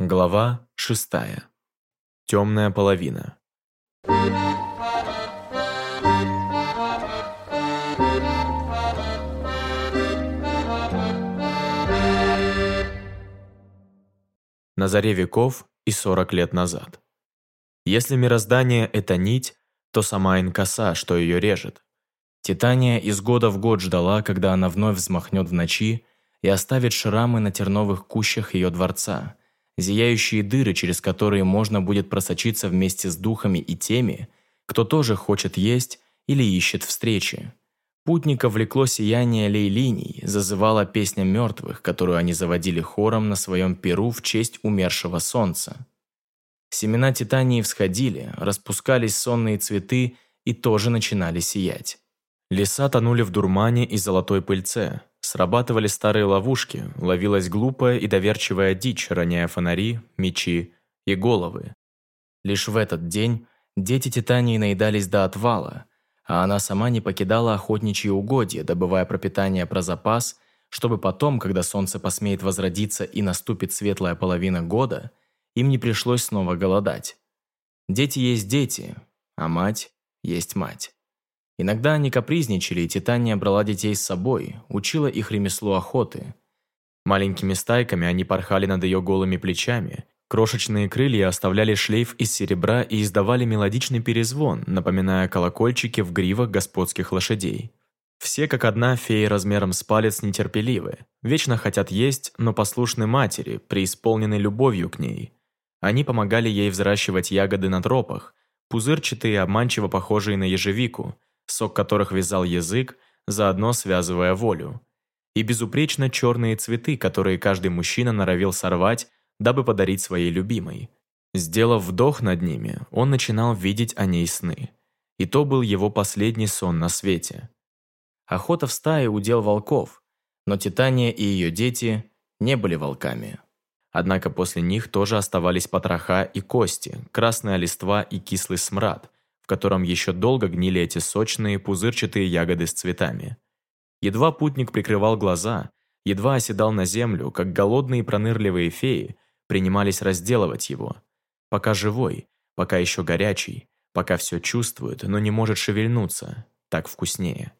Глава шестая. Темная половина. На заре веков и сорок лет назад. Если мироздание – это нить, то сама инкоса, что ее режет. Титания из года в год ждала, когда она вновь взмахнет в ночи и оставит шрамы на терновых кущах ее дворца, зияющие дыры, через которые можно будет просочиться вместе с духами и теми, кто тоже хочет есть или ищет встречи. Путника влекло сияние лейлиний, зазывала песня мертвых, которую они заводили хором на своем перу в честь умершего солнца. Семена титании всходили, распускались сонные цветы и тоже начинали сиять. Леса тонули в дурмане и золотой пыльце, срабатывали старые ловушки, ловилась глупая и доверчивая дичь, роняя фонари, мечи и головы. Лишь в этот день дети Титании наедались до отвала, а она сама не покидала охотничьи угодья, добывая пропитание про запас, чтобы потом, когда солнце посмеет возродиться и наступит светлая половина года, им не пришлось снова голодать. Дети есть дети, а мать есть мать. Иногда они капризничали, и Титания брала детей с собой, учила их ремеслу охоты. Маленькими стайками они порхали над ее голыми плечами, Крошечные крылья оставляли шлейф из серебра и издавали мелодичный перезвон, напоминая колокольчики в гривах господских лошадей. Все как одна феи размером с палец нетерпеливы, вечно хотят есть, но послушны матери, преисполнены любовью к ней. Они помогали ей взращивать ягоды на тропах, пузырчатые обманчиво похожие на ежевику, сок которых вязал язык, заодно связывая волю. И безупречно черные цветы, которые каждый мужчина норовил сорвать, дабы подарить своей любимой. Сделав вдох над ними, он начинал видеть о ней сны. И то был его последний сон на свете. Охота в стае удел волков, но Титания и ее дети не были волками. Однако после них тоже оставались потроха и кости, красная листва и кислый смрад, котором еще долго гнили эти сочные пузырчатые ягоды с цветами. Едва путник прикрывал глаза, едва оседал на землю, как голодные пронырливые феи принимались разделывать его. Пока живой, пока еще горячий, пока все чувствует, но не может шевельнуться, так вкуснее.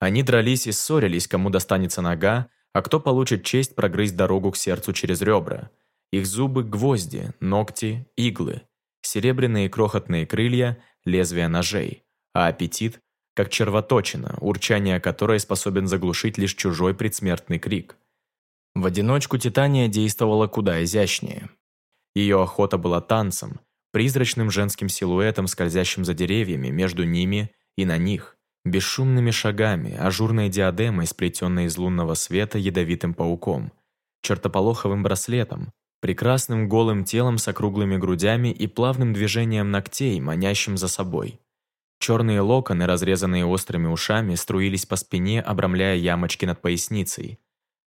Они дрались и ссорились, кому достанется нога, а кто получит честь прогрызть дорогу к сердцу через ребра. Их зубы – гвозди, ногти – иглы, серебряные крохотные крылья – лезвия ножей, а аппетит – как червоточина, урчание которой способен заглушить лишь чужой предсмертный крик – в одиночку Титания действовала куда изящнее. Ее охота была танцем, призрачным женским силуэтом, скользящим за деревьями, между ними и на них, бесшумными шагами, ажурной диадемой, сплетенной из лунного света ядовитым пауком, чертополоховым браслетом, прекрасным голым телом с округлыми грудями и плавным движением ногтей, манящим за собой. Черные локоны, разрезанные острыми ушами, струились по спине, обрамляя ямочки над поясницей.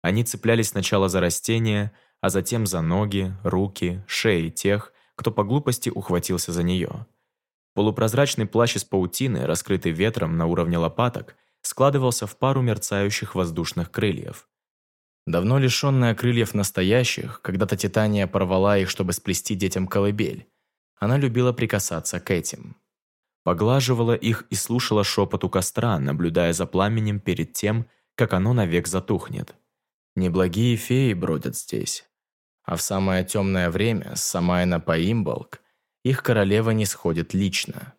Они цеплялись сначала за растения, а затем за ноги, руки, шеи тех, кто по глупости ухватился за нее. Полупрозрачный плащ из паутины, раскрытый ветром на уровне лопаток, складывался в пару мерцающих воздушных крыльев. Давно лишенная крыльев настоящих, когда-то Титания порвала их, чтобы сплести детям колыбель. Она любила прикасаться к этим. Поглаживала их и слушала шепот у костра, наблюдая за пламенем перед тем, как оно навек затухнет. Неблагие феи бродят здесь. А в самое темное время, с Самайна по Имболк, их королева не сходит лично.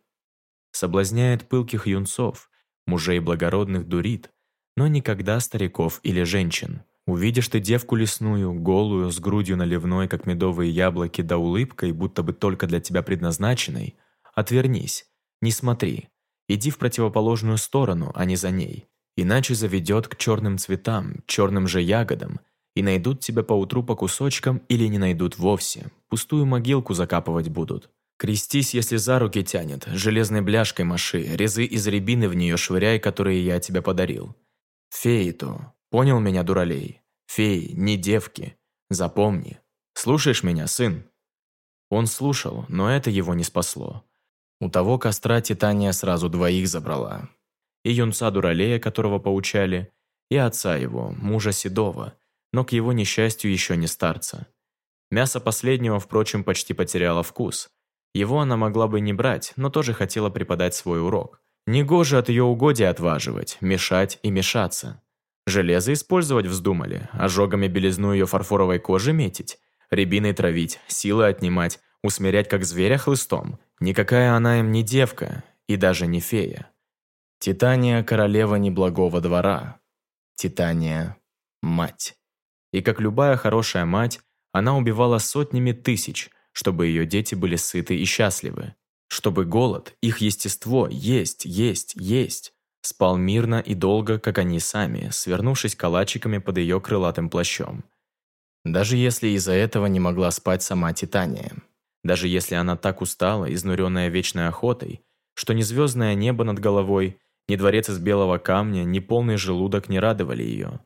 Соблазняет пылких юнцов, мужей благородных дурит, но никогда стариков или женщин. Увидишь ты девку лесную, голую, с грудью наливной, как медовые яблоки, да улыбкой, будто бы только для тебя предназначенной, отвернись, не смотри, иди в противоположную сторону, а не за ней. Иначе заведет к черным цветам, черным же ягодам, и найдут тебя поутру по кусочкам или не найдут вовсе, пустую могилку закапывать будут. Крестись, если за руки тянет, железной бляшкой маши, резы из рябины в нее швыряй, которые я тебе подарил. Феи понял меня, дуралей? Феи, не девки. Запомни. Слушаешь меня, сын?» Он слушал, но это его не спасло. У того костра Титания сразу двоих забрала и юнца Дуралея, которого поучали, и отца его, мужа Седова, но к его несчастью еще не старца. Мясо последнего, впрочем, почти потеряло вкус. Его она могла бы не брать, но тоже хотела преподать свой урок. Негоже от ее угодий отваживать, мешать и мешаться. Железо использовать вздумали, ожогами белизну ее фарфоровой кожи метить, рябиной травить, силы отнимать, усмирять как зверя хлыстом. Никакая она им не девка и даже не фея. Титания – королева неблагого двора. Титания – мать. И как любая хорошая мать, она убивала сотнями тысяч, чтобы ее дети были сыты и счастливы. Чтобы голод, их естество, есть, есть, есть, спал мирно и долго, как они сами, свернувшись калачиками под ее крылатым плащом. Даже если из-за этого не могла спать сама Титания. Даже если она так устала, изнуренная вечной охотой, что ни звездное небо над головой, ни дворец из белого камня, ни полный желудок не радовали ее.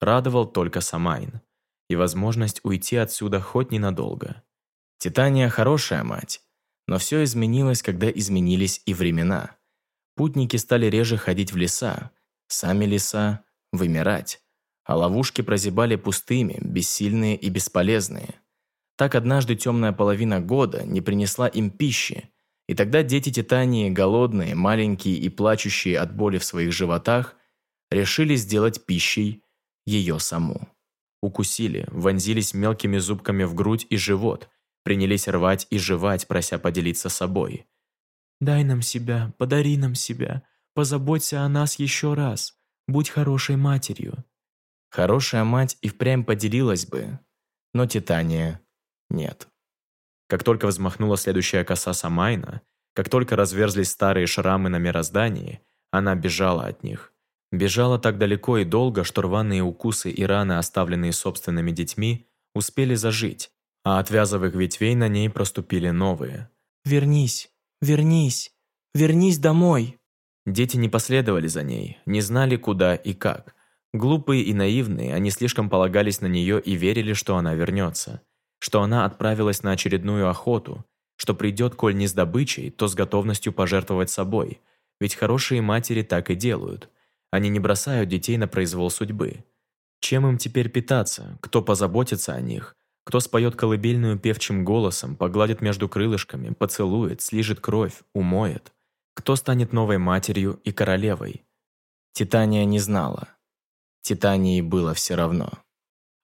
Радовал только Самайн. И возможность уйти отсюда хоть ненадолго. Титания хорошая мать, но все изменилось, когда изменились и времена. Путники стали реже ходить в леса, сами леса – вымирать, а ловушки прозябали пустыми, бессильные и бесполезные. Так однажды темная половина года не принесла им пищи, и тогда дети Титании, голодные, маленькие и плачущие от боли в своих животах, решили сделать пищей ее саму. Укусили, вонзились мелкими зубками в грудь и живот, принялись рвать и жевать, прося поделиться собой. «Дай нам себя, подари нам себя, позаботься о нас еще раз, будь хорошей матерью». Хорошая мать и впрямь поделилась бы, но Титания нет. Как только взмахнула следующая коса Самайна, как только разверзлись старые шрамы на мироздании, она бежала от них. Бежала так далеко и долго, что рваные укусы и раны, оставленные собственными детьми, успели зажить, а от вязовых ветвей на ней проступили новые. «Вернись, вернись, вернись домой!» Дети не последовали за ней, не знали, куда и как. Глупые и наивные, они слишком полагались на нее и верили, что она вернется, что она отправилась на очередную охоту, что придет, коль не с добычей, то с готовностью пожертвовать собой, ведь хорошие матери так и делают. Они не бросают детей на произвол судьбы. Чем им теперь питаться? Кто позаботится о них? Кто споет колыбельную певчим голосом, погладит между крылышками, поцелует, слижет кровь, умоет? Кто станет новой матерью и королевой? Титания не знала. Титании было все равно.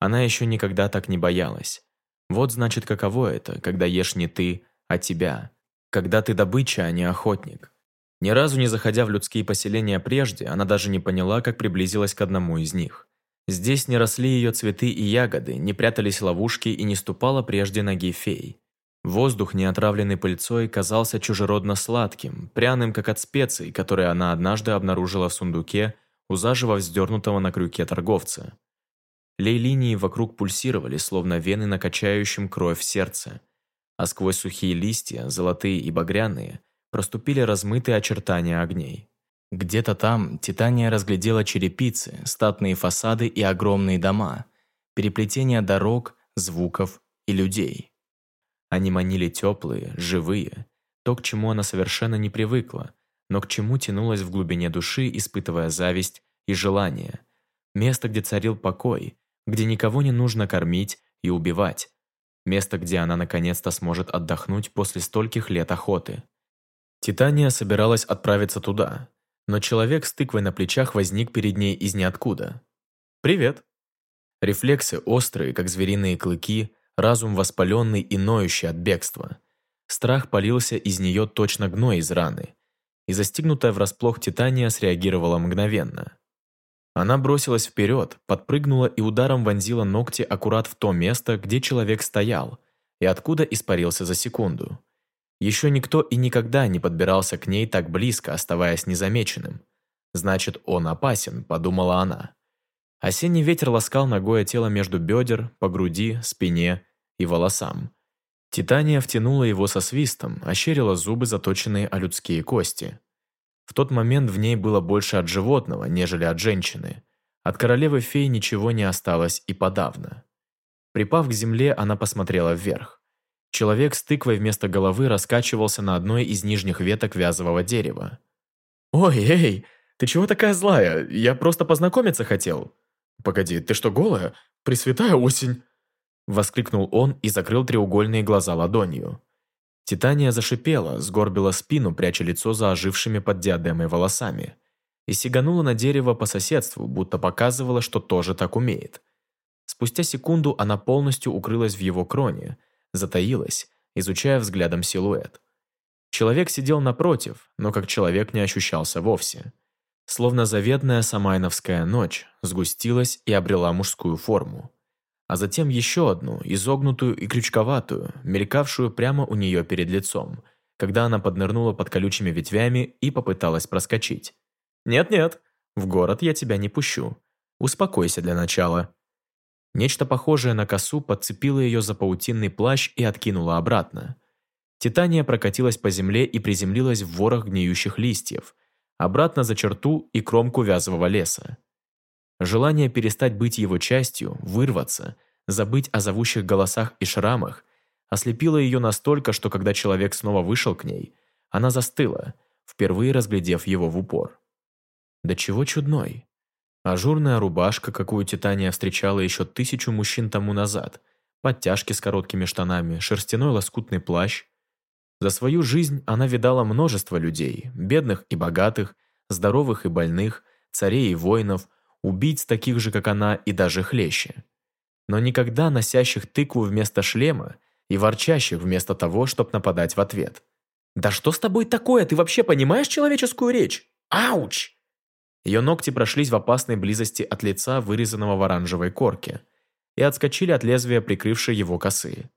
Она еще никогда так не боялась. Вот значит, каково это, когда ешь не ты, а тебя. Когда ты добыча, а не охотник. Ни разу не заходя в людские поселения прежде, она даже не поняла, как приблизилась к одному из них. Здесь не росли ее цветы и ягоды, не прятались ловушки и не ступала прежде ноги фей. Воздух, не отравленный пыльцой, казался чужеродно сладким, пряным, как от специй, которые она однажды обнаружила в сундуке у заживо вздернутого на крюке торговца. Лей-линии вокруг пульсировали, словно вены на качающем кровь сердце, а сквозь сухие листья, золотые и багряные, проступили размытые очертания огней. Где-то там Титания разглядела черепицы, статные фасады и огромные дома, переплетение дорог, звуков и людей. Они манили теплые, живые, то, к чему она совершенно не привыкла, но к чему тянулась в глубине души, испытывая зависть и желание. Место, где царил покой, где никого не нужно кормить и убивать. Место, где она наконец-то сможет отдохнуть после стольких лет охоты. Титания собиралась отправиться туда, но человек с тыквой на плечах возник перед ней из ниоткуда. «Привет!» Рефлексы острые, как звериные клыки, разум воспаленный и ноющий от бегства. Страх полился из нее точно гной из раны, и застигнутая врасплох Титания среагировала мгновенно. Она бросилась вперед, подпрыгнула и ударом вонзила ногти аккурат в то место, где человек стоял, и откуда испарился за секунду. Еще никто и никогда не подбирался к ней так близко, оставаясь незамеченным. «Значит, он опасен», – подумала она. Осенний ветер ласкал ногое тело между бедер, по груди, спине и волосам. Титания втянула его со свистом, ощерила зубы, заточенные о людские кости. В тот момент в ней было больше от животного, нежели от женщины. От королевы фей ничего не осталось и подавно. Припав к земле, она посмотрела вверх. Человек с тыквой вместо головы раскачивался на одной из нижних веток вязового дерева. «Ой, эй, ты чего такая злая? Я просто познакомиться хотел». «Погоди, ты что, голая? Пресвятая осень!» Воскликнул он и закрыл треугольные глаза ладонью. Титания зашипела, сгорбила спину, пряча лицо за ожившими под диадемой волосами. И сиганула на дерево по соседству, будто показывала, что тоже так умеет. Спустя секунду она полностью укрылась в его кроне, затаилась, изучая взглядом силуэт. Человек сидел напротив, но как человек не ощущался вовсе. Словно заветная самайновская ночь сгустилась и обрела мужскую форму а затем еще одну, изогнутую и крючковатую, мелькавшую прямо у нее перед лицом, когда она поднырнула под колючими ветвями и попыталась проскочить. «Нет-нет, в город я тебя не пущу. Успокойся для начала». Нечто похожее на косу подцепило ее за паутинный плащ и откинуло обратно. Титания прокатилась по земле и приземлилась в ворох гниющих листьев, обратно за черту и кромку вязового леса. Желание перестать быть его частью, вырваться, забыть о зовущих голосах и шрамах, ослепило ее настолько, что когда человек снова вышел к ней, она застыла, впервые разглядев его в упор. Да чего чудной. Ажурная рубашка, какую Титания встречала еще тысячу мужчин тому назад, подтяжки с короткими штанами, шерстяной лоскутный плащ. За свою жизнь она видала множество людей, бедных и богатых, здоровых и больных, царей и воинов, убийц таких же, как она, и даже хлеще. Но никогда носящих тыкву вместо шлема и ворчащих вместо того, чтобы нападать в ответ. «Да что с тобой такое? Ты вообще понимаешь человеческую речь? Ауч!» Ее ногти прошлись в опасной близости от лица, вырезанного в оранжевой корке, и отскочили от лезвия, прикрывшей его косы.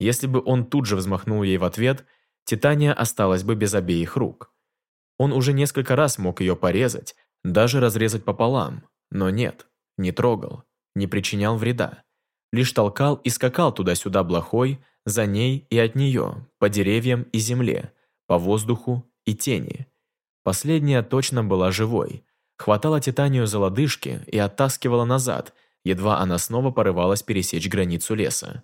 Если бы он тут же взмахнул ей в ответ, Титания осталась бы без обеих рук. Он уже несколько раз мог ее порезать, даже разрезать пополам, но нет, не трогал, не причинял вреда. Лишь толкал и скакал туда-сюда блохой, за ней и от нее, по деревьям и земле, по воздуху и тени. Последняя точно была живой. Хватала Титанию за лодыжки и оттаскивала назад, едва она снова порывалась пересечь границу леса.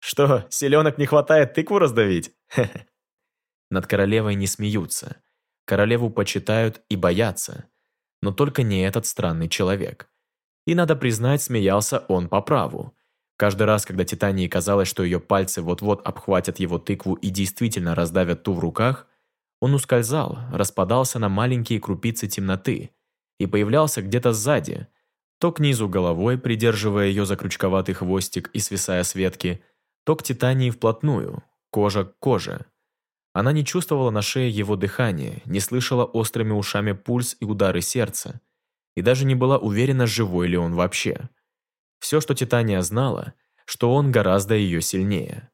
«Что, селенок не хватает тыкву раздавить?» Над королевой не смеются. Королеву почитают и боятся но только не этот странный человек. И, надо признать, смеялся он по праву. Каждый раз, когда Титании казалось, что ее пальцы вот-вот обхватят его тыкву и действительно раздавят ту в руках, он ускользал, распадался на маленькие крупицы темноты и появлялся где-то сзади, то к низу головой, придерживая ее за крючковатый хвостик и свисая с ветки, то к Титании вплотную, кожа к коже – она не чувствовала на шее его дыхания, не слышала острыми ушами пульс и удары сердца, и даже не была уверена, живой ли он вообще. Все, что Титания знала, что он гораздо ее сильнее.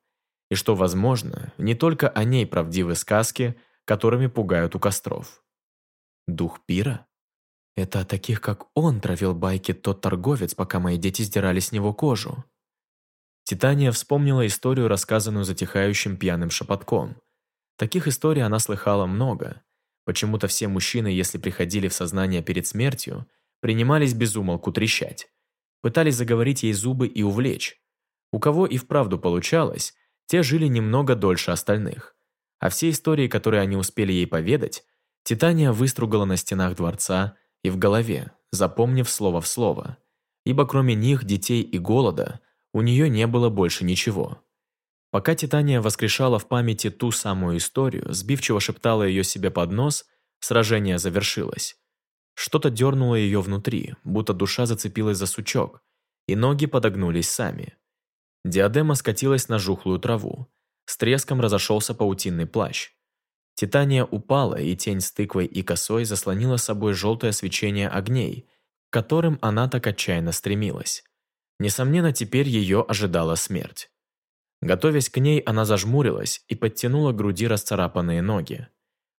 И что, возможно, не только о ней правдивы сказки, которыми пугают у костров. Дух пира? Это о таких, как он, травил байки тот торговец, пока мои дети сдирали с него кожу. Титания вспомнила историю, рассказанную затихающим пьяным шепотком. Таких историй она слыхала много. Почему-то все мужчины, если приходили в сознание перед смертью, принимались безумолку трещать. Пытались заговорить ей зубы и увлечь. У кого и вправду получалось, те жили немного дольше остальных. А все истории, которые они успели ей поведать, Титания выстругала на стенах дворца и в голове, запомнив слово в слово. Ибо кроме них, детей и голода, у нее не было больше ничего. Пока Титания воскрешала в памяти ту самую историю, сбивчиво шептала ее себе под нос, сражение завершилось. Что-то дернуло ее внутри, будто душа зацепилась за сучок, и ноги подогнулись сами. Диадема скатилась на жухлую траву. С треском разошелся паутинный плащ. Титания упала, и тень с тыквой и косой заслонила собой желтое свечение огней, к которым она так отчаянно стремилась. Несомненно, теперь ее ожидала смерть. Готовясь к ней, она зажмурилась и подтянула к груди расцарапанные ноги.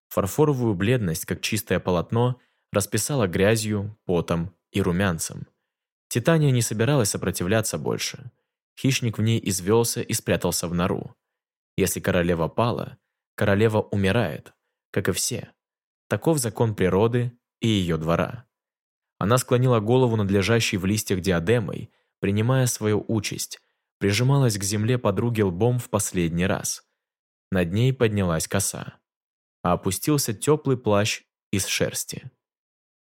Фарфоровую бледность, как чистое полотно, расписала грязью, потом и румянцем. Титания не собиралась сопротивляться больше. Хищник в ней извелся и спрятался в нору. Если королева пала, королева умирает, как и все. Таков закон природы и ее двора. Она склонила голову над лежащей в листьях диадемой, принимая свою участь, прижималась к земле подруги лбом в последний раз. Над ней поднялась коса, а опустился теплый плащ из шерсти.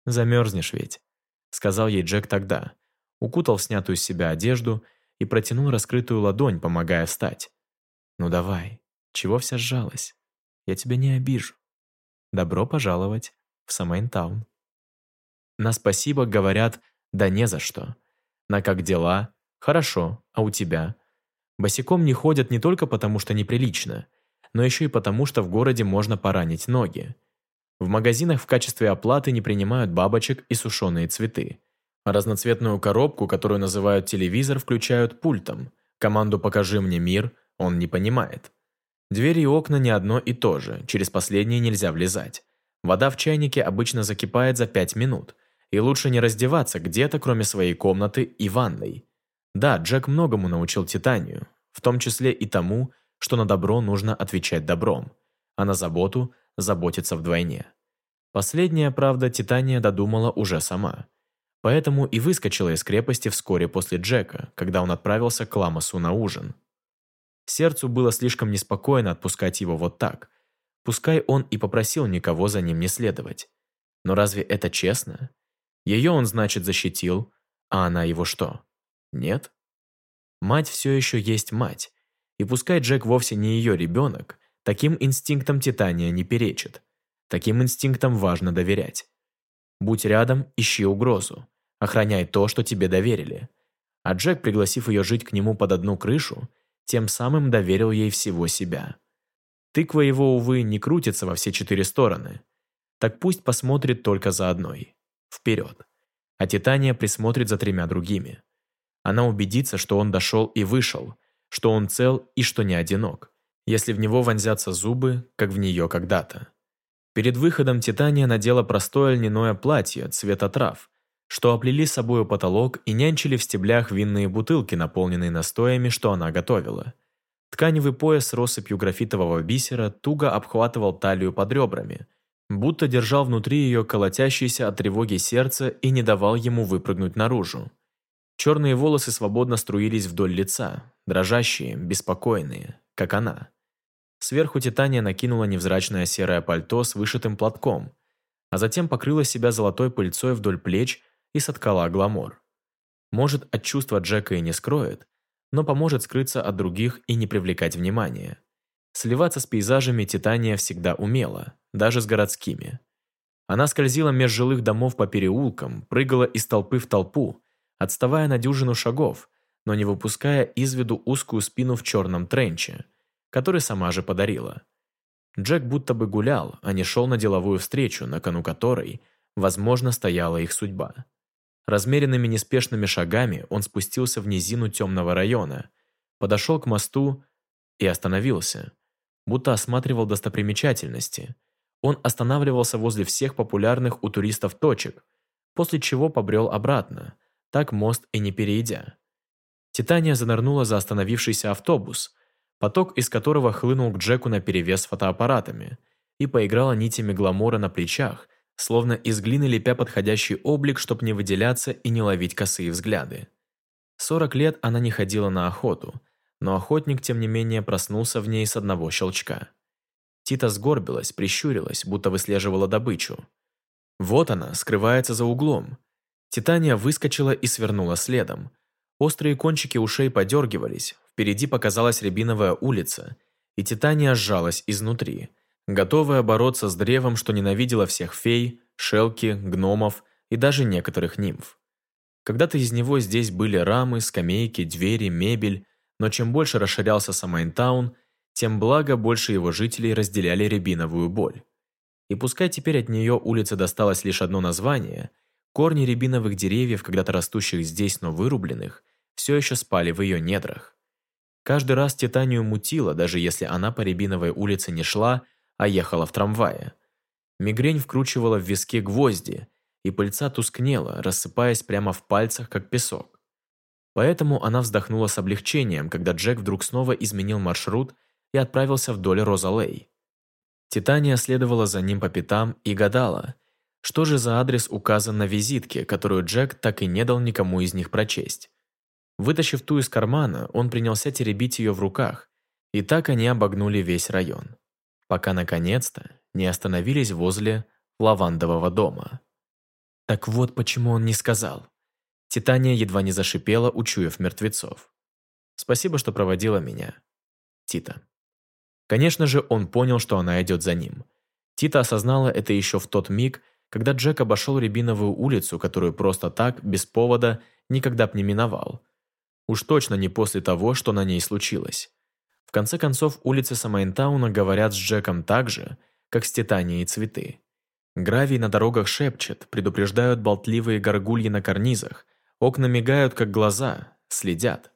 «Замерзнешь ведь», — сказал ей Джек тогда, укутал снятую с себя одежду и протянул раскрытую ладонь, помогая встать. «Ну давай, чего вся сжалась? Я тебя не обижу. Добро пожаловать в Самайнтаун». На спасибо говорят «да не за что». На как дела? Хорошо, а у тебя? Босиком не ходят не только потому, что неприлично, но еще и потому, что в городе можно поранить ноги. В магазинах в качестве оплаты не принимают бабочек и сушеные цветы. разноцветную коробку, которую называют телевизор, включают пультом. Команду «Покажи мне мир» он не понимает. Двери и окна не одно и то же, через последние нельзя влезать. Вода в чайнике обычно закипает за 5 минут, и лучше не раздеваться где-то, кроме своей комнаты и ванной. Да, Джек многому научил Титанию, в том числе и тому, что на добро нужно отвечать добром, а на заботу заботиться вдвойне. Последняя, правда, Титания додумала уже сама. Поэтому и выскочила из крепости вскоре после Джека, когда он отправился к Ламасу на ужин. Сердцу было слишком неспокойно отпускать его вот так. Пускай он и попросил никого за ним не следовать. Но разве это честно? Ее он, значит, защитил, а она его что? Нет? Мать все еще есть мать. И пускай Джек вовсе не ее ребенок, таким инстинктам Титания не перечит. Таким инстинктам важно доверять. Будь рядом, ищи угрозу. Охраняй то, что тебе доверили. А Джек, пригласив ее жить к нему под одну крышу, тем самым доверил ей всего себя. Тыква его, увы, не крутится во все четыре стороны. Так пусть посмотрит только за одной. Вперед. А Титания присмотрит за тремя другими. Она убедится, что он дошел и вышел, что он цел и что не одинок, если в него вонзятся зубы, как в нее когда-то. Перед выходом Титания надела простое льняное платье цвета трав, что оплели собою потолок и нянчили в стеблях винные бутылки, наполненные настоями, что она готовила. Тканевый пояс россыпью графитового бисера туго обхватывал талию под ребрами, будто держал внутри ее колотящееся от тревоги сердце и не давал ему выпрыгнуть наружу. Черные волосы свободно струились вдоль лица, дрожащие, беспокойные, как она. Сверху Титания накинула невзрачное серое пальто с вышитым платком, а затем покрыла себя золотой пыльцой вдоль плеч и соткала гламор. Может, от чувства Джека и не скроет, но поможет скрыться от других и не привлекать внимания. Сливаться с пейзажами Титания всегда умела, даже с городскими. Она скользила меж жилых домов по переулкам, прыгала из толпы в толпу, отставая на дюжину шагов, но не выпуская из виду узкую спину в черном тренче, который сама же подарила. Джек будто бы гулял, а не шел на деловую встречу, на кону которой, возможно, стояла их судьба. Размеренными неспешными шагами он спустился в низину темного района, подошел к мосту и остановился, будто осматривал достопримечательности. Он останавливался возле всех популярных у туристов точек, после чего побрел обратно, так мост и не перейдя. Титания занырнула за остановившийся автобус, поток из которого хлынул к Джеку наперевес фотоаппаратами, и поиграла нитями гламора на плечах, словно из глины лепя подходящий облик, чтобы не выделяться и не ловить косые взгляды. Сорок лет она не ходила на охоту, но охотник, тем не менее, проснулся в ней с одного щелчка. Тита сгорбилась, прищурилась, будто выслеживала добычу. Вот она, скрывается за углом, Титания выскочила и свернула следом. Острые кончики ушей подергивались, впереди показалась рябиновая улица, и Титания сжалась изнутри, готовая бороться с древом, что ненавидела всех фей, шелки, гномов и даже некоторых нимф. Когда-то из него здесь были рамы, скамейки, двери, мебель, но чем больше расширялся Самайнтаун, тем благо больше его жителей разделяли рябиновую боль. И пускай теперь от нее улице досталось лишь одно название – Корни рябиновых деревьев, когда-то растущих здесь, но вырубленных, все еще спали в ее недрах. Каждый раз Титанию мутило, даже если она по Рябиновой улице не шла, а ехала в трамвае. Мигрень вкручивала в виски гвозди, и пыльца тускнела, рассыпаясь прямо в пальцах, как песок. Поэтому она вздохнула с облегчением, когда Джек вдруг снова изменил маршрут и отправился вдоль Розалей. Титания следовала за ним по пятам и гадала, что же за адрес указан на визитке, которую Джек так и не дал никому из них прочесть? Вытащив ту из кармана, он принялся теребить ее в руках, и так они обогнули весь район, пока наконец-то не остановились возле лавандового дома. Так вот почему он не сказал. Титания едва не зашипела, учуяв мертвецов. Спасибо, что проводила меня. Тита. Конечно же, он понял, что она идет за ним. Тита осознала это еще в тот миг, когда Джек обошел Рябиновую улицу, которую просто так, без повода, никогда б не миновал. Уж точно не после того, что на ней случилось. В конце концов, улицы Самайнтауна говорят с Джеком так же, как с Титанией цветы. Гравий на дорогах шепчет, предупреждают болтливые горгульи на карнизах, окна мигают, как глаза, следят.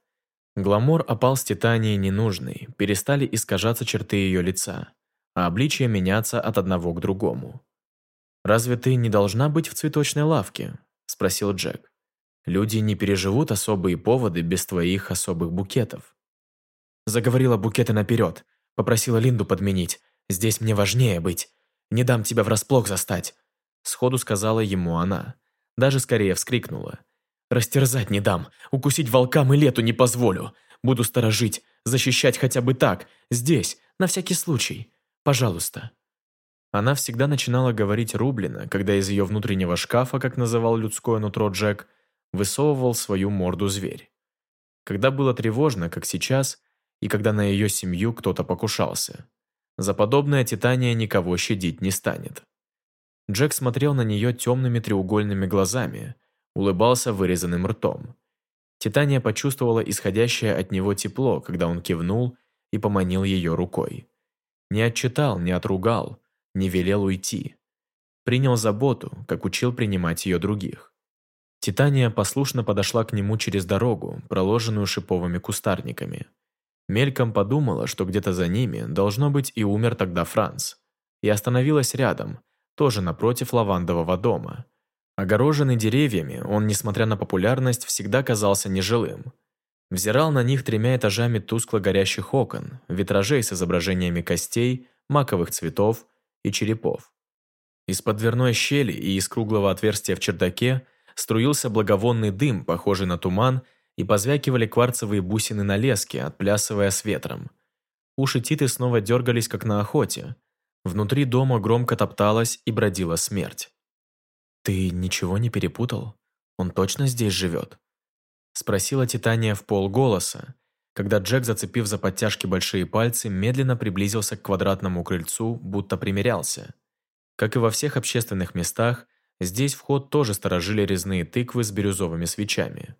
Гламор опал с Титанией ненужный, перестали искажаться черты ее лица, а обличие меняться от одного к другому. «Разве ты не должна быть в цветочной лавке?» – спросил Джек. «Люди не переживут особые поводы без твоих особых букетов». Заговорила букеты наперед, попросила Линду подменить. «Здесь мне важнее быть. Не дам тебя врасплох застать», – сходу сказала ему она. Даже скорее вскрикнула. Растерзать не дам, укусить волкам и лету не позволю. Буду сторожить, защищать хотя бы так, здесь, на всякий случай. Пожалуйста». Она всегда начинала говорить Рублина, когда из ее внутреннего шкафа, как называл людское нутро Джек, высовывал свою морду зверь. Когда было тревожно, как сейчас, и когда на ее семью кто-то покушался. За подобное Титания никого щадить не станет. Джек смотрел на нее темными треугольными глазами – улыбался вырезанным ртом. Титания почувствовала исходящее от него тепло, когда он кивнул и поманил ее рукой. Не отчитал, не отругал, не велел уйти. Принял заботу, как учил принимать ее других. Титания послушно подошла к нему через дорогу, проложенную шиповыми кустарниками. Мельком подумала, что где-то за ними должно быть и умер тогда Франц. И остановилась рядом, тоже напротив лавандового дома – Огороженный деревьями, он, несмотря на популярность, всегда казался нежилым. Взирал на них тремя этажами тускло горящих окон, витражей с изображениями костей, маковых цветов и черепов. Из-под дверной щели и из круглого отверстия в чердаке струился благовонный дым, похожий на туман, и позвякивали кварцевые бусины на леске, отплясывая с ветром. Уши Титы снова дергались, как на охоте. Внутри дома громко топталась и бродила смерть. «Ты ничего не перепутал? Он точно здесь живет?» Спросила Титания в полголоса, когда Джек, зацепив за подтяжки большие пальцы, медленно приблизился к квадратному крыльцу, будто примерялся. Как и во всех общественных местах, здесь вход тоже сторожили резные тыквы с бирюзовыми свечами.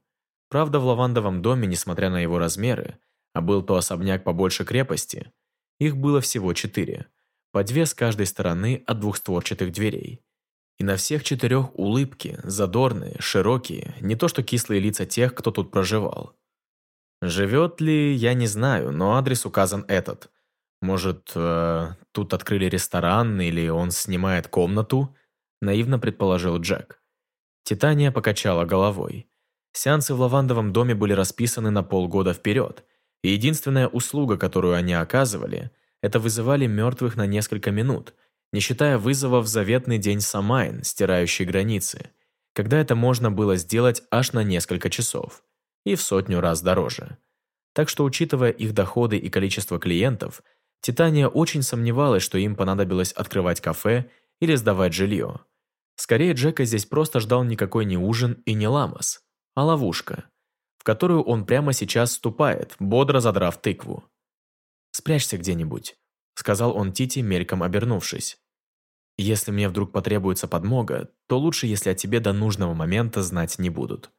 Правда, в лавандовом доме, несмотря на его размеры, а был то особняк побольше крепости, их было всего четыре, по две с каждой стороны от двухстворчатых дверей. И на всех четырех улыбки, задорные, широкие, не то что кислые лица тех, кто тут проживал. Живет ли, я не знаю, но адрес указан этот. Может, э, тут открыли ресторан или он снимает комнату? Наивно предположил Джек. Титания покачала головой. Сеансы в лавандовом доме были расписаны на полгода вперед, и единственная услуга, которую они оказывали, это вызывали мертвых на несколько минут – не считая вызова в заветный день Самайн, стирающий границы, когда это можно было сделать аж на несколько часов и в сотню раз дороже. Так что, учитывая их доходы и количество клиентов, Титания очень сомневалась, что им понадобилось открывать кафе или сдавать жилье. Скорее, Джека здесь просто ждал никакой не ужин и не ламас, а ловушка, в которую он прямо сейчас ступает, бодро задрав тыкву. «Спрячься где-нибудь», — сказал он Тити, мельком обернувшись. Если мне вдруг потребуется подмога, то лучше, если о тебе до нужного момента знать не будут».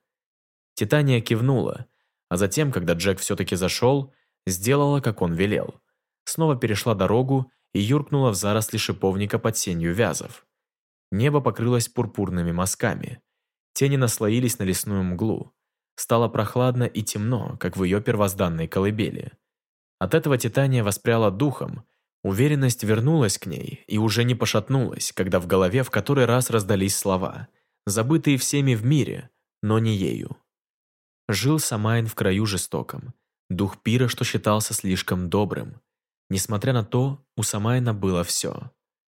Титания кивнула, а затем, когда Джек все-таки зашел, сделала, как он велел. Снова перешла дорогу и юркнула в заросли шиповника под сенью вязов. Небо покрылось пурпурными мазками. Тени наслоились на лесную мглу. Стало прохладно и темно, как в ее первозданной колыбели. От этого Титания воспряла духом Уверенность вернулась к ней и уже не пошатнулась, когда в голове в который раз раздались слова, забытые всеми в мире, но не ею. Жил Самайн в краю жестоком, дух пира, что считался слишком добрым. Несмотря на то, у Самайна было все.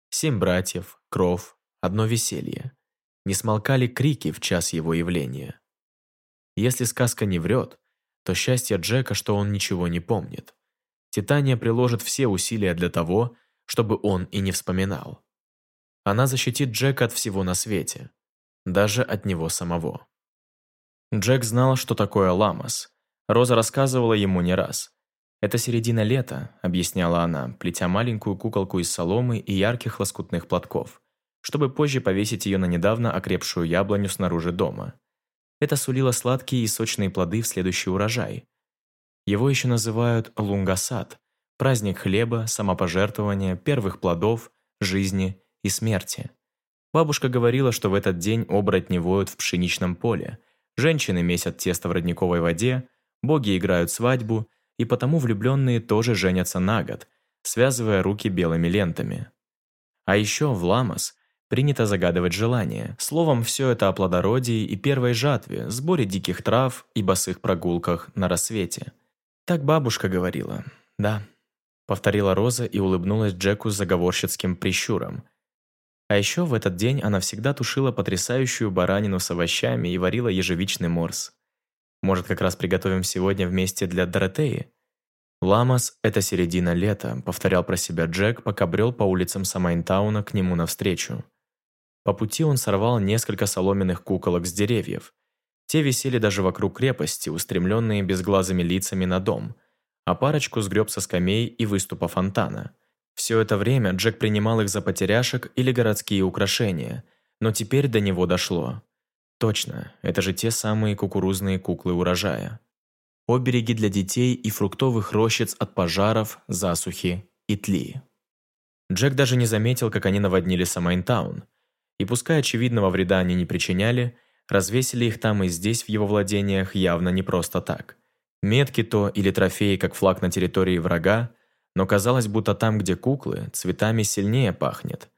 Семь братьев, кров, одно веселье. Не смолкали крики в час его явления. Если сказка не врет, то счастье Джека, что он ничего не помнит. Титания приложит все усилия для того, чтобы он и не вспоминал. Она защитит Джека от всего на свете, даже от него самого. Джек знал, что такое ламас, Роза рассказывала ему не раз. «Это середина лета», — объясняла она, плетя маленькую куколку из соломы и ярких лоскутных платков, чтобы позже повесить ее на недавно окрепшую яблоню снаружи дома. Это сулило сладкие и сочные плоды в следующий урожай. Его еще называют лунгасад – праздник хлеба, самопожертвования, первых плодов, жизни и смерти. Бабушка говорила, что в этот день оборотни воют в пшеничном поле, женщины месят тесто в родниковой воде, боги играют свадьбу, и потому влюбленные тоже женятся на год, связывая руки белыми лентами. А еще в Ламас принято загадывать желания. Словом, все это о плодородии и первой жатве, сборе диких трав и босых прогулках на рассвете. Так бабушка говорила. Да, повторила Роза и улыбнулась Джеку с заговорщицким прищуром. А еще в этот день она всегда тушила потрясающую баранину с овощами и варила ежевичный морс. Может, как раз приготовим сегодня вместе для Доротеи? «Ламас — это середина лета», — повторял про себя Джек, пока брел по улицам Самайнтауна к нему навстречу. По пути он сорвал несколько соломенных куколок с деревьев. Те висели даже вокруг крепости, устремленные безглазыми лицами на дом, а парочку сгреб со скамей и выступа фонтана. Все это время Джек принимал их за потеряшек или городские украшения, но теперь до него дошло. Точно, это же те самые кукурузные куклы урожая. Обереги для детей и фруктовых рощиц от пожаров, засухи и тли. Джек даже не заметил, как они наводнили Самайнтаун – и пускай очевидного вреда они не причиняли, развесили их там и здесь в его владениях явно не просто так. Метки то или трофеи, как флаг на территории врага, но казалось, будто там, где куклы, цветами сильнее пахнет.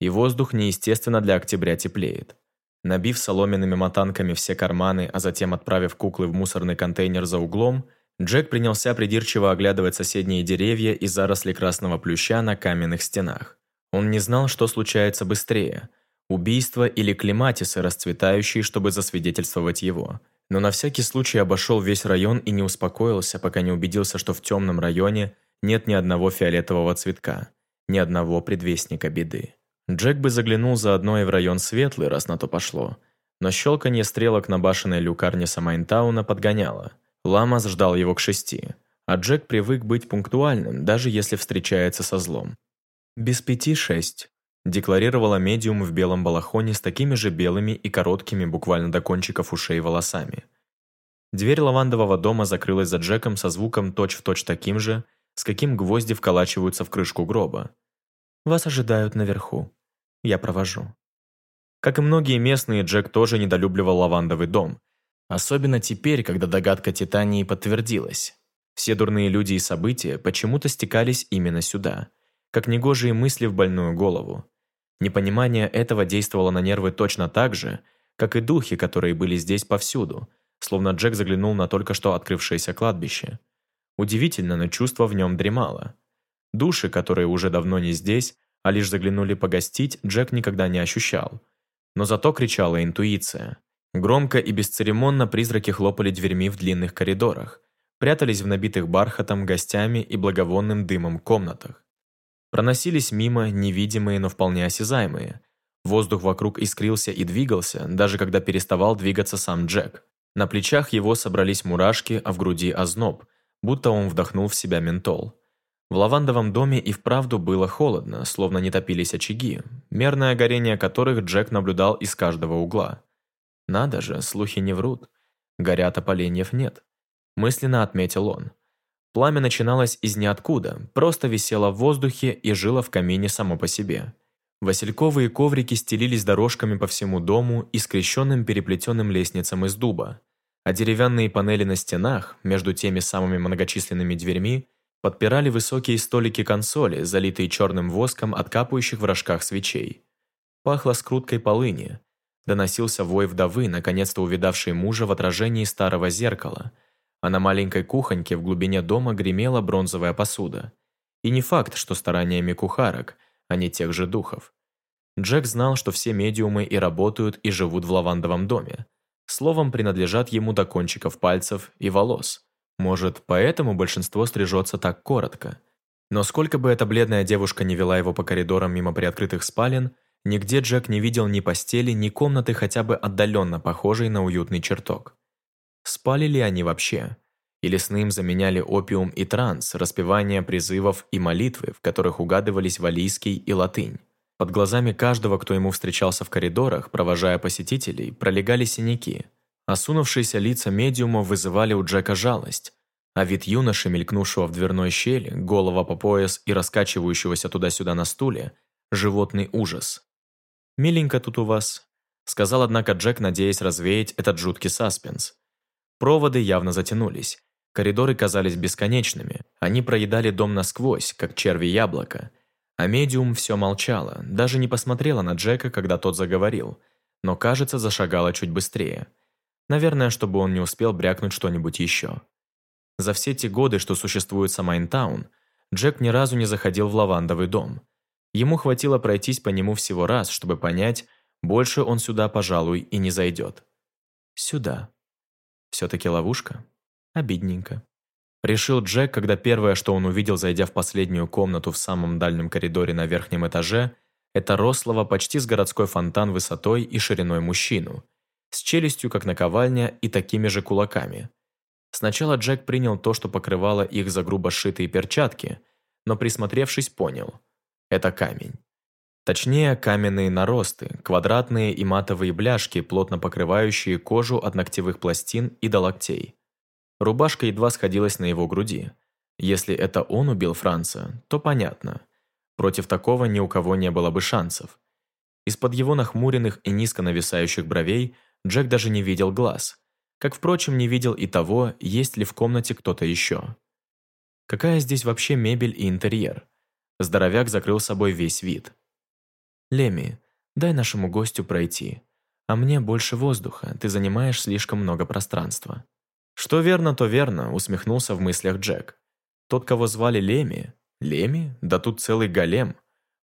И воздух неестественно для октября теплеет. Набив соломенными мотанками все карманы, а затем отправив куклы в мусорный контейнер за углом, Джек принялся придирчиво оглядывать соседние деревья и заросли красного плюща на каменных стенах. Он не знал, что случается быстрее – убийство или клематисы, расцветающие, чтобы засвидетельствовать его. Но на всякий случай обошел весь район и не успокоился, пока не убедился, что в темном районе нет ни одного фиолетового цветка, ни одного предвестника беды. Джек бы заглянул заодно и в район Светлый, раз на то пошло. Но щелканье стрелок на башенной люкарне Самайнтауна подгоняло. Ламас ждал его к шести, а Джек привык быть пунктуальным, даже если встречается со злом. «Без пяти шесть», декларировала медиум в белом балахоне с такими же белыми и короткими буквально до кончиков ушей волосами. Дверь лавандового дома закрылась за Джеком со звуком точь-в-точь точь таким же, с каким гвозди вколачиваются в крышку гроба. «Вас ожидают наверху. Я провожу». Как и многие местные, Джек тоже недолюбливал лавандовый дом. Особенно теперь, когда догадка Титании подтвердилась. Все дурные люди и события почему-то стекались именно сюда, как негожие мысли в больную голову. Непонимание этого действовало на нервы точно так же, как и духи, которые были здесь повсюду, словно Джек заглянул на только что открывшееся кладбище. Удивительно, но чувство в нем дремало. Души, которые уже давно не здесь, а лишь заглянули погостить, Джек никогда не ощущал. Но зато кричала интуиция. Громко и бесцеремонно призраки хлопали дверьми в длинных коридорах, прятались в набитых бархатом, гостями и благовонным дымом комнатах. Проносились мимо невидимые, но вполне осязаемые. Воздух вокруг искрился и двигался, даже когда переставал двигаться сам Джек. На плечах его собрались мурашки, а в груди озноб, будто он вдохнул в себя ментол. В лавандовом доме и вправду было холодно, словно не топились очаги, мерное горение которых Джек наблюдал из каждого угла. Надо же, слухи не врут. Горят, а нет. Мысленно отметил он. Пламя начиналось из ниоткуда, просто висело в воздухе и жило в камине само по себе. Васильковые коврики стелились дорожками по всему дому и скрещенным переплетенным лестницам из дуба, а деревянные панели на стенах, между теми самыми многочисленными дверьми, подпирали высокие столики-консоли, залитые черным воском от капающих в рожках свечей. Пахло скруткой полыни. Доносился вой вдовы, наконец-то увидавшей мужа в отражении старого зеркала – а на маленькой кухоньке в глубине дома гремела бронзовая посуда. И не факт, что стараниями кухарок, а не тех же духов. Джек знал, что все медиумы и работают, и живут в лавандовом доме. Словом, принадлежат ему до кончиков пальцев и волос. Может, поэтому большинство стрижется так коротко. Но сколько бы эта бледная девушка не вела его по коридорам мимо приоткрытых спален, нигде Джек не видел ни постели, ни комнаты хотя бы отдаленно похожей на уютный чертог. Спали ли они вообще? или сны им заменяли опиум и транс, распевание призывов и молитвы, в которых угадывались валийский и латынь. Под глазами каждого, кто ему встречался в коридорах, провожая посетителей, пролегали синяки. Осунувшиеся лица медиума вызывали у Джека жалость, а вид юноши, мелькнувшего в дверной щели, голова по пояс и раскачивающегося туда-сюда на стуле, животный ужас. «Миленько тут у вас», — сказал, однако, Джек, надеясь развеять этот жуткий саспенс. Проводы явно затянулись. Коридоры казались бесконечными, они проедали дом насквозь, как черви яблоко. А медиум все молчала, даже не посмотрела на Джека, когда тот заговорил, но, кажется, зашагала чуть быстрее. Наверное, чтобы он не успел брякнуть что-нибудь еще. За все те годы, что существует Самайнтаун, Джек ни разу не заходил в лавандовый дом. Ему хватило пройтись по нему всего раз, чтобы понять, больше он сюда, пожалуй, и не зайдет. Сюда. Все-таки ловушка? Обидненько. Решил Джек, когда первое, что он увидел, зайдя в последнюю комнату в самом дальнем коридоре на верхнем этаже, это рослого, почти с городской фонтан высотой и шириной мужчину, с челюстью, как наковальня, и такими же кулаками. Сначала Джек принял то, что покрывало их за грубо сшитые перчатки, но присмотревшись, понял – это камень. Точнее, каменные наросты, квадратные и матовые бляшки, плотно покрывающие кожу от ногтевых пластин и до локтей. Рубашка едва сходилась на его груди. Если это он убил Франца, то понятно. Против такого ни у кого не было бы шансов. Из-под его нахмуренных и низко нависающих бровей Джек даже не видел глаз. Как, впрочем, не видел и того, есть ли в комнате кто-то еще. Какая здесь вообще мебель и интерьер? Здоровяк закрыл собой весь вид. «Леми, дай нашему гостю пройти. А мне больше воздуха, ты занимаешь слишком много пространства». «Что верно, то верно», — усмехнулся в мыслях Джек. «Тот, кого звали Леми? Леми? Да тут целый голем».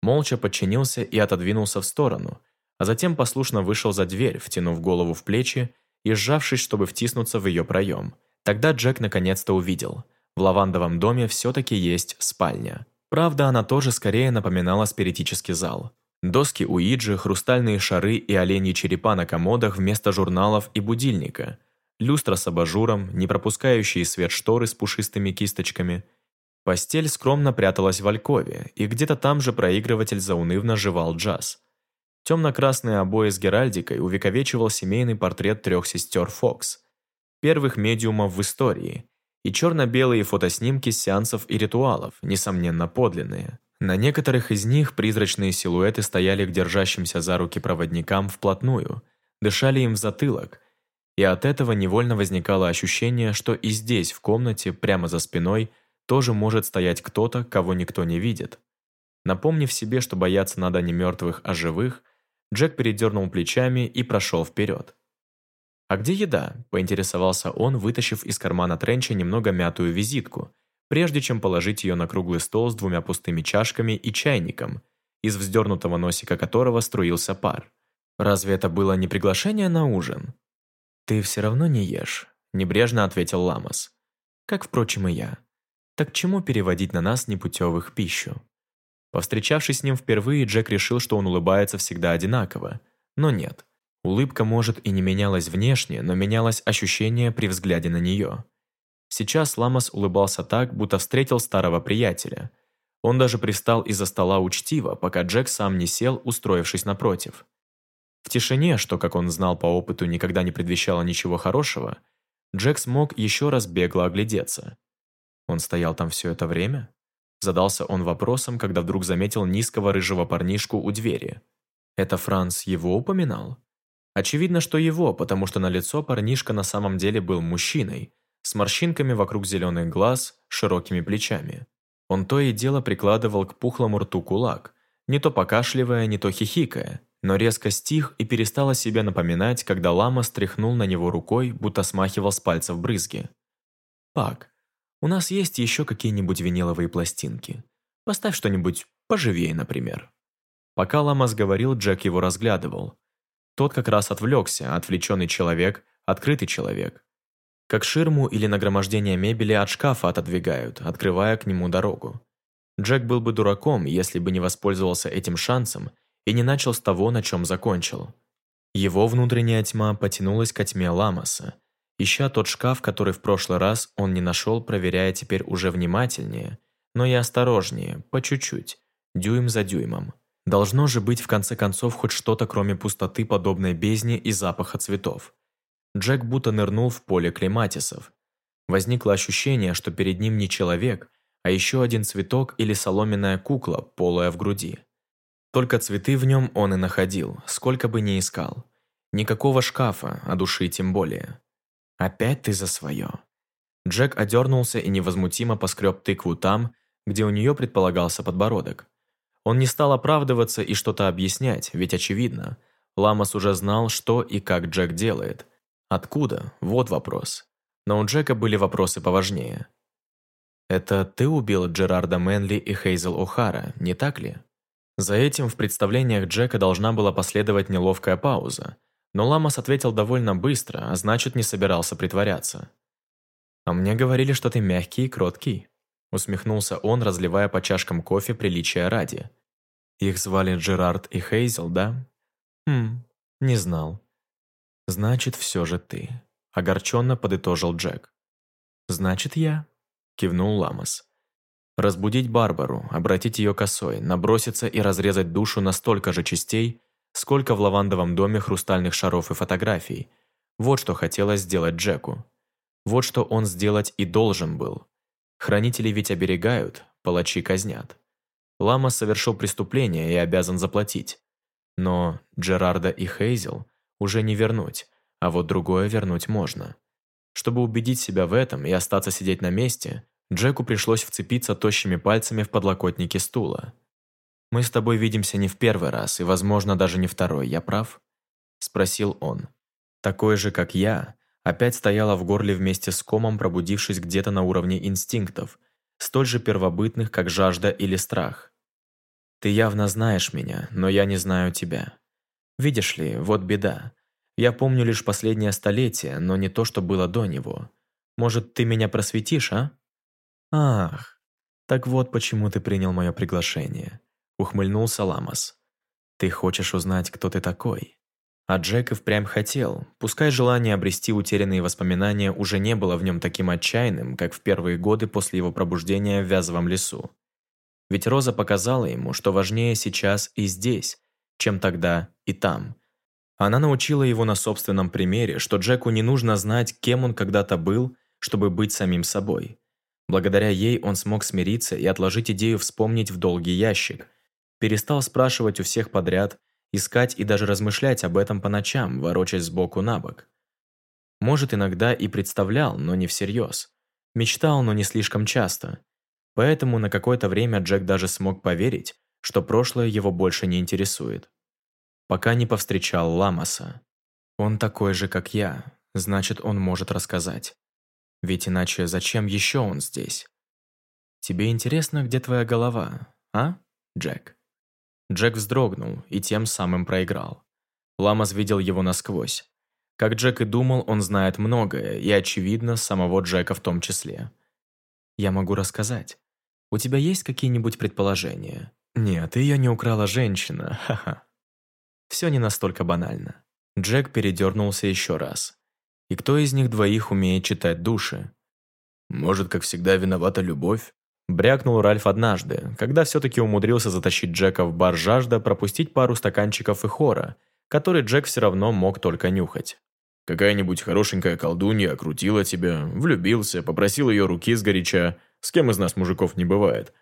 Молча подчинился и отодвинулся в сторону, а затем послушно вышел за дверь, втянув голову в плечи и сжавшись, чтобы втиснуться в ее проем. Тогда Джек наконец-то увидел. В лавандовом доме все-таки есть спальня. Правда, она тоже скорее напоминала спиритический зал. Доски Уиджи, хрустальные шары и оленьи черепа на комодах вместо журналов и будильника – люстра с абажуром, не пропускающие свет шторы с пушистыми кисточками. Постель скромно пряталась в алькове, и где-то там же проигрыватель заунывно жевал джаз. Темно-красные обои с геральдикой увековечивал семейный портрет трех сестер Фокс, первых медиумов в истории, и черно-белые фотоснимки сеансов и ритуалов, несомненно подлинные. На некоторых из них призрачные силуэты стояли к держащимся за руки проводникам вплотную, дышали им в затылок, и от этого невольно возникало ощущение, что и здесь, в комнате, прямо за спиной, тоже может стоять кто-то, кого никто не видит. Напомнив себе, что бояться надо не мертвых, а живых, Джек передернул плечами и прошел вперед. «А где еда?» – поинтересовался он, вытащив из кармана Тренча немного мятую визитку, прежде чем положить ее на круглый стол с двумя пустыми чашками и чайником, из вздернутого носика которого струился пар. Разве это было не приглашение на ужин? «Ты все равно не ешь», – небрежно ответил Ламос. «Как, впрочем, и я. Так чему переводить на нас непутевых пищу?» Повстречавшись с ним впервые, Джек решил, что он улыбается всегда одинаково. Но нет. Улыбка, может, и не менялась внешне, но менялось ощущение при взгляде на нее. Сейчас Ламос улыбался так, будто встретил старого приятеля. Он даже пристал из-за стола учтиво, пока Джек сам не сел, устроившись напротив. В тишине, что, как он знал по опыту, никогда не предвещало ничего хорошего, Джек смог еще раз бегло оглядеться. Он стоял там все это время? Задался он вопросом, когда вдруг заметил низкого рыжего парнишку у двери. Это Франц его упоминал? Очевидно, что его, потому что на лицо парнишка на самом деле был мужчиной, с морщинками вокруг зеленых глаз, широкими плечами. Он то и дело прикладывал к пухлому рту кулак, не то покашливая, не то хихикая, но резко стих и перестал о себе напоминать, когда лама стряхнул на него рукой, будто смахивал с пальцев брызги. «Пак, у нас есть еще какие-нибудь виниловые пластинки. Поставь что-нибудь поживее, например». Пока Ламас говорил, Джек его разглядывал. Тот как раз отвлекся, отвлеченный человек, открытый человек. Как ширму или нагромождение мебели от шкафа отодвигают, открывая к нему дорогу. Джек был бы дураком, если бы не воспользовался этим шансом и не начал с того, на чем закончил. Его внутренняя тьма потянулась к тьме Ламаса, ища тот шкаф, который в прошлый раз он не нашел, проверяя теперь уже внимательнее, но и осторожнее, по чуть-чуть, дюйм за дюймом. Должно же быть в конце концов хоть что-то, кроме пустоты, подобной бездне и запаха цветов. Джек будто нырнул в поле клематисов. Возникло ощущение, что перед ним не человек, а еще один цветок или соломенная кукла, полая в груди. Только цветы в нем он и находил, сколько бы ни искал. Никакого шкафа, а души тем более. «Опять ты за свое». Джек одернулся и невозмутимо поскреб тыкву там, где у нее предполагался подбородок. Он не стал оправдываться и что-то объяснять, ведь очевидно. Ламас уже знал, что и как Джек делает. Откуда? Вот вопрос. Но у Джека были вопросы поважнее. «Это ты убил Джерарда Мэнли и Хейзел О'Хара, не так ли?» За этим в представлениях Джека должна была последовать неловкая пауза, но Ламас ответил довольно быстро, а значит, не собирался притворяться. «А мне говорили, что ты мягкий и кроткий», усмехнулся он, разливая по чашкам кофе приличия ради. «Их звали Джерард и Хейзел, да?» «Хм, не знал». «Значит, все же ты», – огорченно подытожил Джек. «Значит, я», – кивнул Ламас. Разбудить Барбару, обратить ее косой, наброситься и разрезать душу на столько же частей, сколько в лавандовом доме хрустальных шаров и фотографий. Вот что хотелось сделать Джеку. Вот что он сделать и должен был. Хранители ведь оберегают, палачи казнят. Лама совершил преступление и обязан заплатить. Но Джерарда и Хейзел уже не вернуть, а вот другое вернуть можно. Чтобы убедить себя в этом и остаться сидеть на месте, Джеку пришлось вцепиться тощими пальцами в подлокотники стула. «Мы с тобой видимся не в первый раз, и, возможно, даже не второй, я прав?» Спросил он. Такой же, как я, опять стояла в горле вместе с комом, пробудившись где-то на уровне инстинктов, столь же первобытных, как жажда или страх. «Ты явно знаешь меня, но я не знаю тебя. Видишь ли, вот беда. Я помню лишь последнее столетие, но не то, что было до него. Может, ты меня просветишь, а?» «Ах, так вот почему ты принял мое приглашение», — ухмыльнулся Ламас. «Ты хочешь узнать, кто ты такой?» А Джек и впрямь хотел, пускай желание обрести утерянные воспоминания уже не было в нем таким отчаянным, как в первые годы после его пробуждения в Вязовом лесу. Ведь Роза показала ему, что важнее сейчас и здесь, чем тогда и там. Она научила его на собственном примере, что Джеку не нужно знать, кем он когда-то был, чтобы быть самим собой. Благодаря ей он смог смириться и отложить идею вспомнить в долгий ящик. Перестал спрашивать у всех подряд, искать и даже размышлять об этом по ночам, ворочаясь сбоку на бок. Может, иногда и представлял, но не всерьез. Мечтал, но не слишком часто. Поэтому на какое-то время Джек даже смог поверить, что прошлое его больше не интересует. Пока не повстречал Ламаса. Он такой же, как я, значит, он может рассказать. Ведь иначе зачем еще он здесь? Тебе интересно, где твоя голова, а, Джек? Джек вздрогнул и тем самым проиграл. Ламас видел его насквозь. Как Джек и думал, он знает многое, и, очевидно, самого Джека в том числе. «Я могу рассказать. У тебя есть какие-нибудь предположения?» «Нет, ее не украла женщина, ха-ха». Все не настолько банально. Джек передернулся еще раз. И кто из них двоих умеет читать души? Может, как всегда, виновата любовь? Брякнул Ральф однажды, когда все-таки умудрился затащить Джека в бар жажда пропустить пару стаканчиков и хора, который Джек все равно мог только нюхать. Какая-нибудь хорошенькая колдунья окрутила тебя, влюбился, попросил ее руки сгоряча, с кем из нас мужиков не бывает.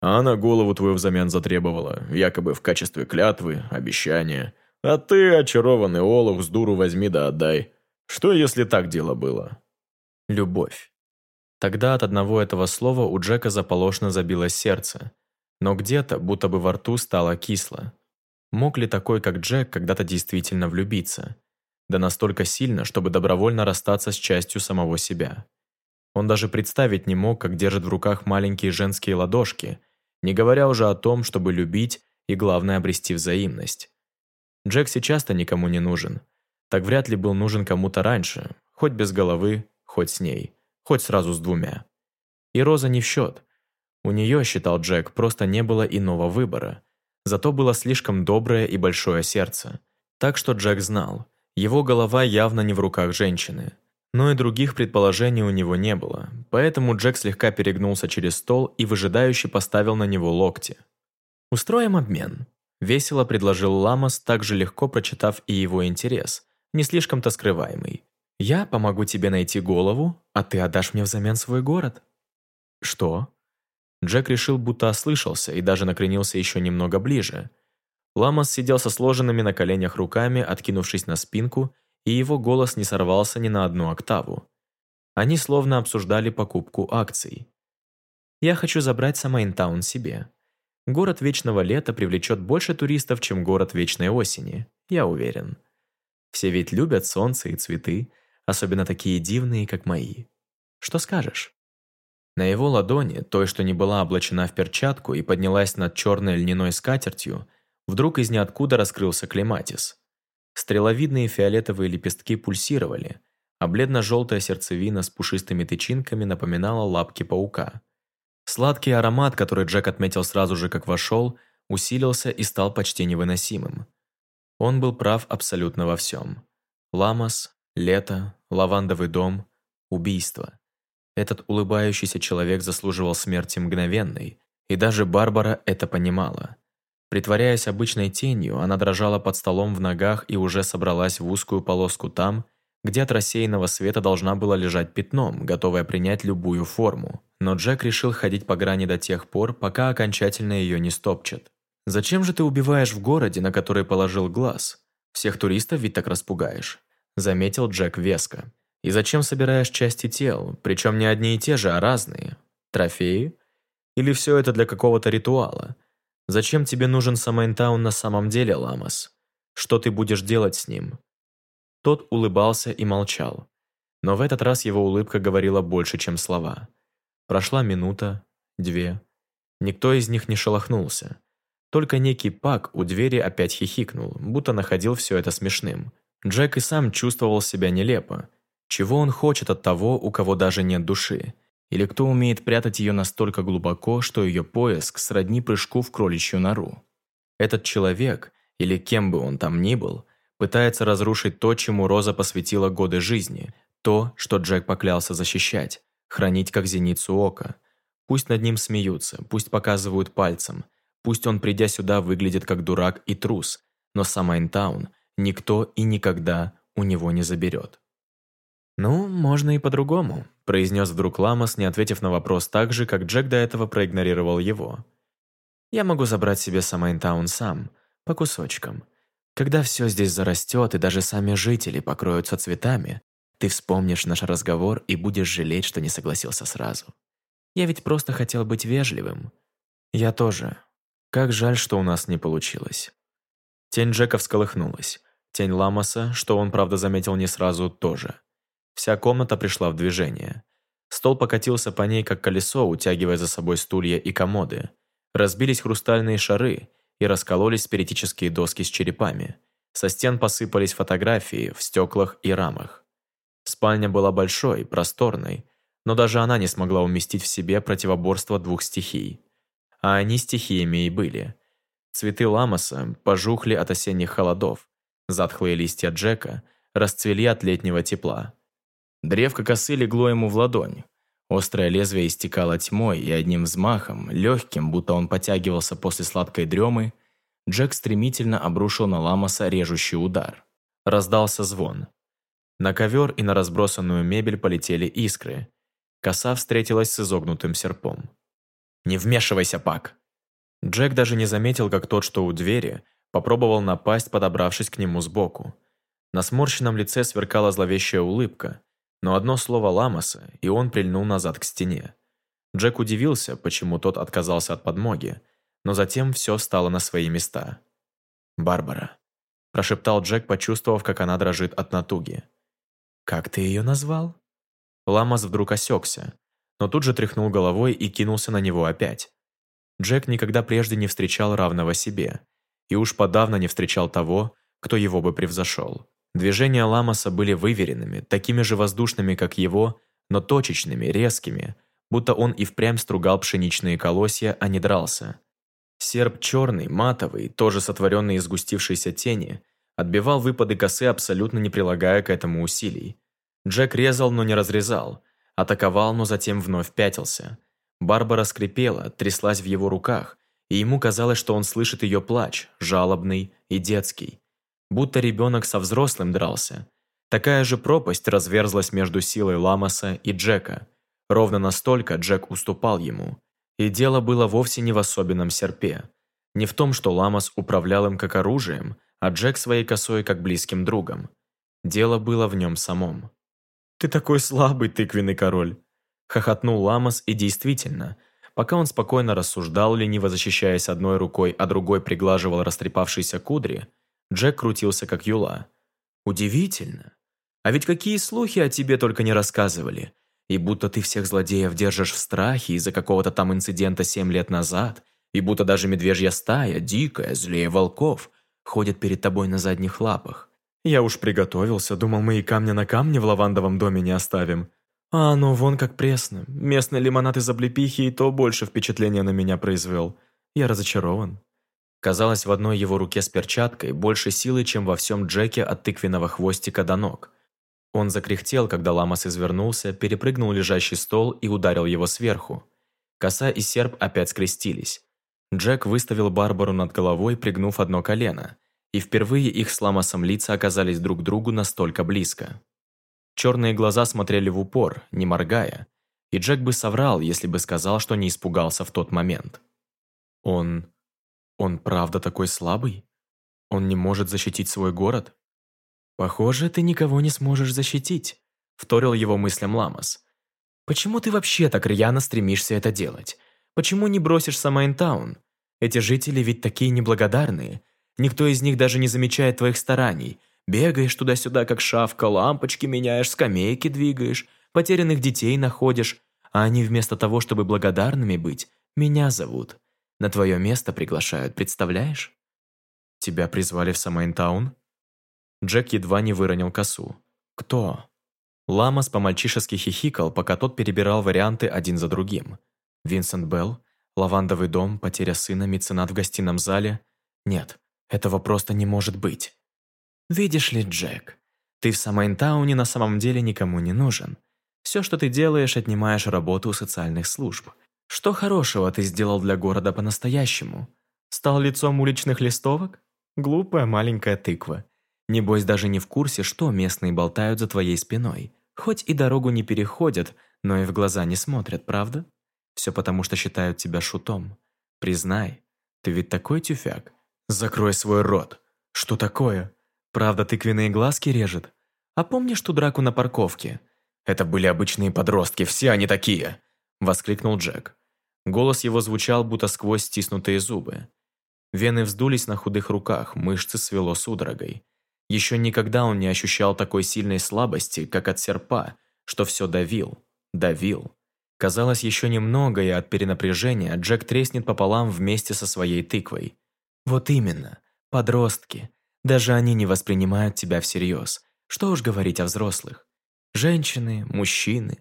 А она голову твою взамен затребовала, якобы в качестве клятвы, обещания. А ты, очарованный олух, с дуру возьми да отдай. Что, если так дело было? Любовь. Тогда от одного этого слова у Джека заполошно забилось сердце. Но где-то, будто бы во рту, стало кисло. Мог ли такой, как Джек, когда-то действительно влюбиться? Да настолько сильно, чтобы добровольно расстаться с частью самого себя. Он даже представить не мог, как держит в руках маленькие женские ладошки, не говоря уже о том, чтобы любить и, главное, обрести взаимность. Джек сейчас-то никому не нужен – так вряд ли был нужен кому-то раньше, хоть без головы, хоть с ней, хоть сразу с двумя. И Роза не в счет. У нее, считал Джек, просто не было иного выбора. Зато было слишком доброе и большое сердце. Так что Джек знал, его голова явно не в руках женщины. Но и других предположений у него не было, поэтому Джек слегка перегнулся через стол и выжидающе поставил на него локти. «Устроим обмен», – весело предложил Ламос, также легко прочитав и его интерес, не слишком-то скрываемый. «Я помогу тебе найти голову, а ты отдашь мне взамен свой город». «Что?» Джек решил, будто ослышался, и даже накренился еще немного ближе. Ламос сидел со сложенными на коленях руками, откинувшись на спинку, и его голос не сорвался ни на одну октаву. Они словно обсуждали покупку акций. «Я хочу забрать Самайнтаун себе. Город Вечного Лета привлечет больше туристов, чем город Вечной Осени, я уверен. Все ведь любят солнце и цветы, особенно такие дивные, как мои. Что скажешь?» На его ладони, той, что не была облачена в перчатку и поднялась над черной льняной скатертью, вдруг из ниоткуда раскрылся клематис. Стреловидные фиолетовые лепестки пульсировали, а бледно-желтая сердцевина с пушистыми тычинками напоминала лапки паука. Сладкий аромат, который Джек отметил сразу же, как вошел, усилился и стал почти невыносимым. Он был прав абсолютно во всем. Ламас, лето, лавандовый дом, убийство. Этот улыбающийся человек заслуживал смерти мгновенной, и даже Барбара это понимала. Притворяясь обычной тенью, она дрожала под столом в ногах и уже собралась в узкую полоску там, где от рассеянного света должна была лежать пятном, готовая принять любую форму. Но Джек решил ходить по грани до тех пор, пока окончательно ее не стопчет. «Зачем же ты убиваешь в городе, на который положил глаз? Всех туристов ведь так распугаешь», – заметил Джек веско. И зачем собираешь части тел, причем не одни и те же, а разные? Трофеи? Или все это для какого-то ритуала? Зачем тебе нужен Самайнтаун на самом деле, Ламас? Что ты будешь делать с ним?» Тот улыбался и молчал. Но в этот раз его улыбка говорила больше, чем слова. Прошла минута, две. Никто из них не шелохнулся. Только некий Пак у двери опять хихикнул, будто находил все это смешным. Джек и сам чувствовал себя нелепо, чего он хочет от того, у кого даже нет души? Или кто умеет прятать ее настолько глубоко, что ее поиск сродни прыжку в кроличью нору? Этот человек, или кем бы он там ни был, пытается разрушить то, чему Роза посвятила годы жизни, то, что Джек поклялся защищать, хранить как зеницу ока. Пусть над ним смеются, пусть показывают пальцем, пусть он, придя сюда, выглядит как дурак и трус, но Самайнтаун никто и никогда у него не заберет. «Ну, можно и по-другому», – произнес вдруг Ламос, не ответив на вопрос так же, как Джек до этого проигнорировал его. «Я могу забрать себе Самайнтаун сам, по кусочкам. Когда все здесь зарастет и даже сами жители покроются цветами, ты вспомнишь наш разговор и будешь жалеть, что не согласился сразу. Я ведь просто хотел быть вежливым. Я тоже. Как жаль, что у нас не получилось». Тень Джека всколыхнулась. Тень Ламоса, что он, правда, заметил не сразу, тоже. Вся комната пришла в движение. Стол покатился по ней, как колесо, утягивая за собой стулья и комоды. Разбились хрустальные шары и раскололись спиритические доски с черепами. Со стен посыпались фотографии в стеклах и рамах. Спальня была большой, просторной, но даже она не смогла уместить в себе противоборство двух стихий. А они стихиями и были. Цветы ламаса пожухли от осенних холодов, затхлые листья Джека расцвели от летнего тепла. Древко косы легло ему в ладонь. Острое лезвие истекало тьмой, и одним взмахом, легким, будто он потягивался после сладкой дремы, Джек стремительно обрушил на Ламоса режущий удар. Раздался звон. На ковер и на разбросанную мебель полетели искры. Коса встретилась с изогнутым серпом. «Не вмешивайся, Пак!» Джек даже не заметил, как тот, что у двери, попробовал напасть, подобравшись к нему сбоку. На сморщенном лице сверкала зловещая улыбка, но одно слово Ламоса, и он прильнул назад к стене. Джек удивился, почему тот отказался от подмоги, но затем все стало на свои места. «Барбара», – прошептал Джек, почувствовав, как она дрожит от натуги. «Как ты ее назвал?» Ламос вдруг осекся, но тут же тряхнул головой и кинулся на него опять. Джек никогда прежде не встречал равного себе, и уж подавно не встречал того, кто его бы превзошел. Движения Ламоса были выверенными, такими же воздушными, как его, но точечными, резкими, будто он и впрямь стругал пшеничные колосья, а не дрался. Серп черный, матовый, тоже сотворенный из сгустившейся тени, отбивал выпады косы, абсолютно не прилагая к этому усилий. Джек резал, но не разрезал. Атаковал, но затем вновь пятился. Барбара скрипела, тряслась в его руках, и ему казалось, что он слышит ее плач, жалобный и детский. Будто ребенок со взрослым дрался. Такая же пропасть разверзлась между силой Ламаса и Джека. Ровно настолько Джек уступал ему. И дело было вовсе не в особенном серпе. Не в том, что Ламас управлял им как оружием, а Джек своей косой как близким другом. Дело было в нем самом. «Ты такой слабый, тыквенный король!» Хохотнул Ламас и действительно, пока он спокойно рассуждал, лениво защищаясь одной рукой, а другой приглаживал растрепавшиеся кудри, Джек крутился как юла. «Удивительно. А ведь какие слухи о тебе только не рассказывали. И будто ты всех злодеев держишь в страхе из-за какого-то там инцидента семь лет назад, и будто даже медвежья стая, дикая, злее волков, ходит перед тобой на задних лапах. Я уж приготовился, думал, мы и камня на камне в лавандовом доме не оставим. А оно вон как пресно. Местный лимонад из облепихи и то больше впечатления на меня произвел. Я разочарован. Казалось, в одной его руке с перчаткой больше силы, чем во всем Джеке от тыквенного хвостика до ног. Он закряхтел, когда Ламас извернулся, перепрыгнул лежащий стол и ударил его сверху. Коса и серп опять скрестились. Джек выставил Барбару над головой, пригнув одно колено, и впервые их с Ламасом лица оказались друг другу настолько близко. Черные глаза смотрели в упор, не моргая, и Джек бы соврал, если бы сказал, что не испугался в тот момент. Он... он правда такой слабый? Он не может защитить свой город? «Похоже, ты никого не сможешь защитить», – вторил его мыслям Ламас. «Почему ты вообще так рьяно стремишься это делать? Почему не бросишь Самайнтаун? Эти жители ведь такие неблагодарные. Никто из них даже не замечает твоих стараний. Бегаешь туда-сюда, как шавка, лампочки меняешь, скамейки двигаешь, потерянных детей находишь, а они вместо того, чтобы благодарными быть, меня зовут. На твое место приглашают, представляешь?» «Тебя призвали в Самайнтаун?» Джек едва не выронил косу. «Кто?» Ламас по-мальчишески хихикал, пока тот перебирал варианты один за другим. Винсент Белл? Лавандовый дом? Потеря сына? Меценат в гостином зале? Нет, этого просто не может быть. «Видишь ли, Джек, ты в Самайнтауне на самом деле никому не нужен. Все, что ты делаешь, отнимаешь работу у социальных служб. Что хорошего ты сделал для города по-настоящему? Стал лицом уличных листовок? Глупая маленькая тыква. Небось, даже не в курсе, что местные болтают за твоей спиной. Хоть и дорогу не переходят, но и в глаза не смотрят, правда? Все потому, что считают тебя шутом. Признай, ты ведь такой тюфяк. Закрой свой рот. Что такое? Правда, тыквенные глазки режет? А помнишь ту драку на парковке? Это были обычные подростки, все они такие!» Воскликнул Джек. Голос его звучал, будто сквозь стиснутые зубы. Вены вздулись на худых руках, мышцы свело судорогой. Еще никогда он не ощущал такой сильной слабости, как от серпа, что все давил, давил. Казалось, еще немного, и от перенапряжения Джек треснет пополам вместе со своей тыквой. Вот именно, подростки. Даже они не воспринимают тебя всерьез. Что уж говорить о взрослых. Женщины, мужчины.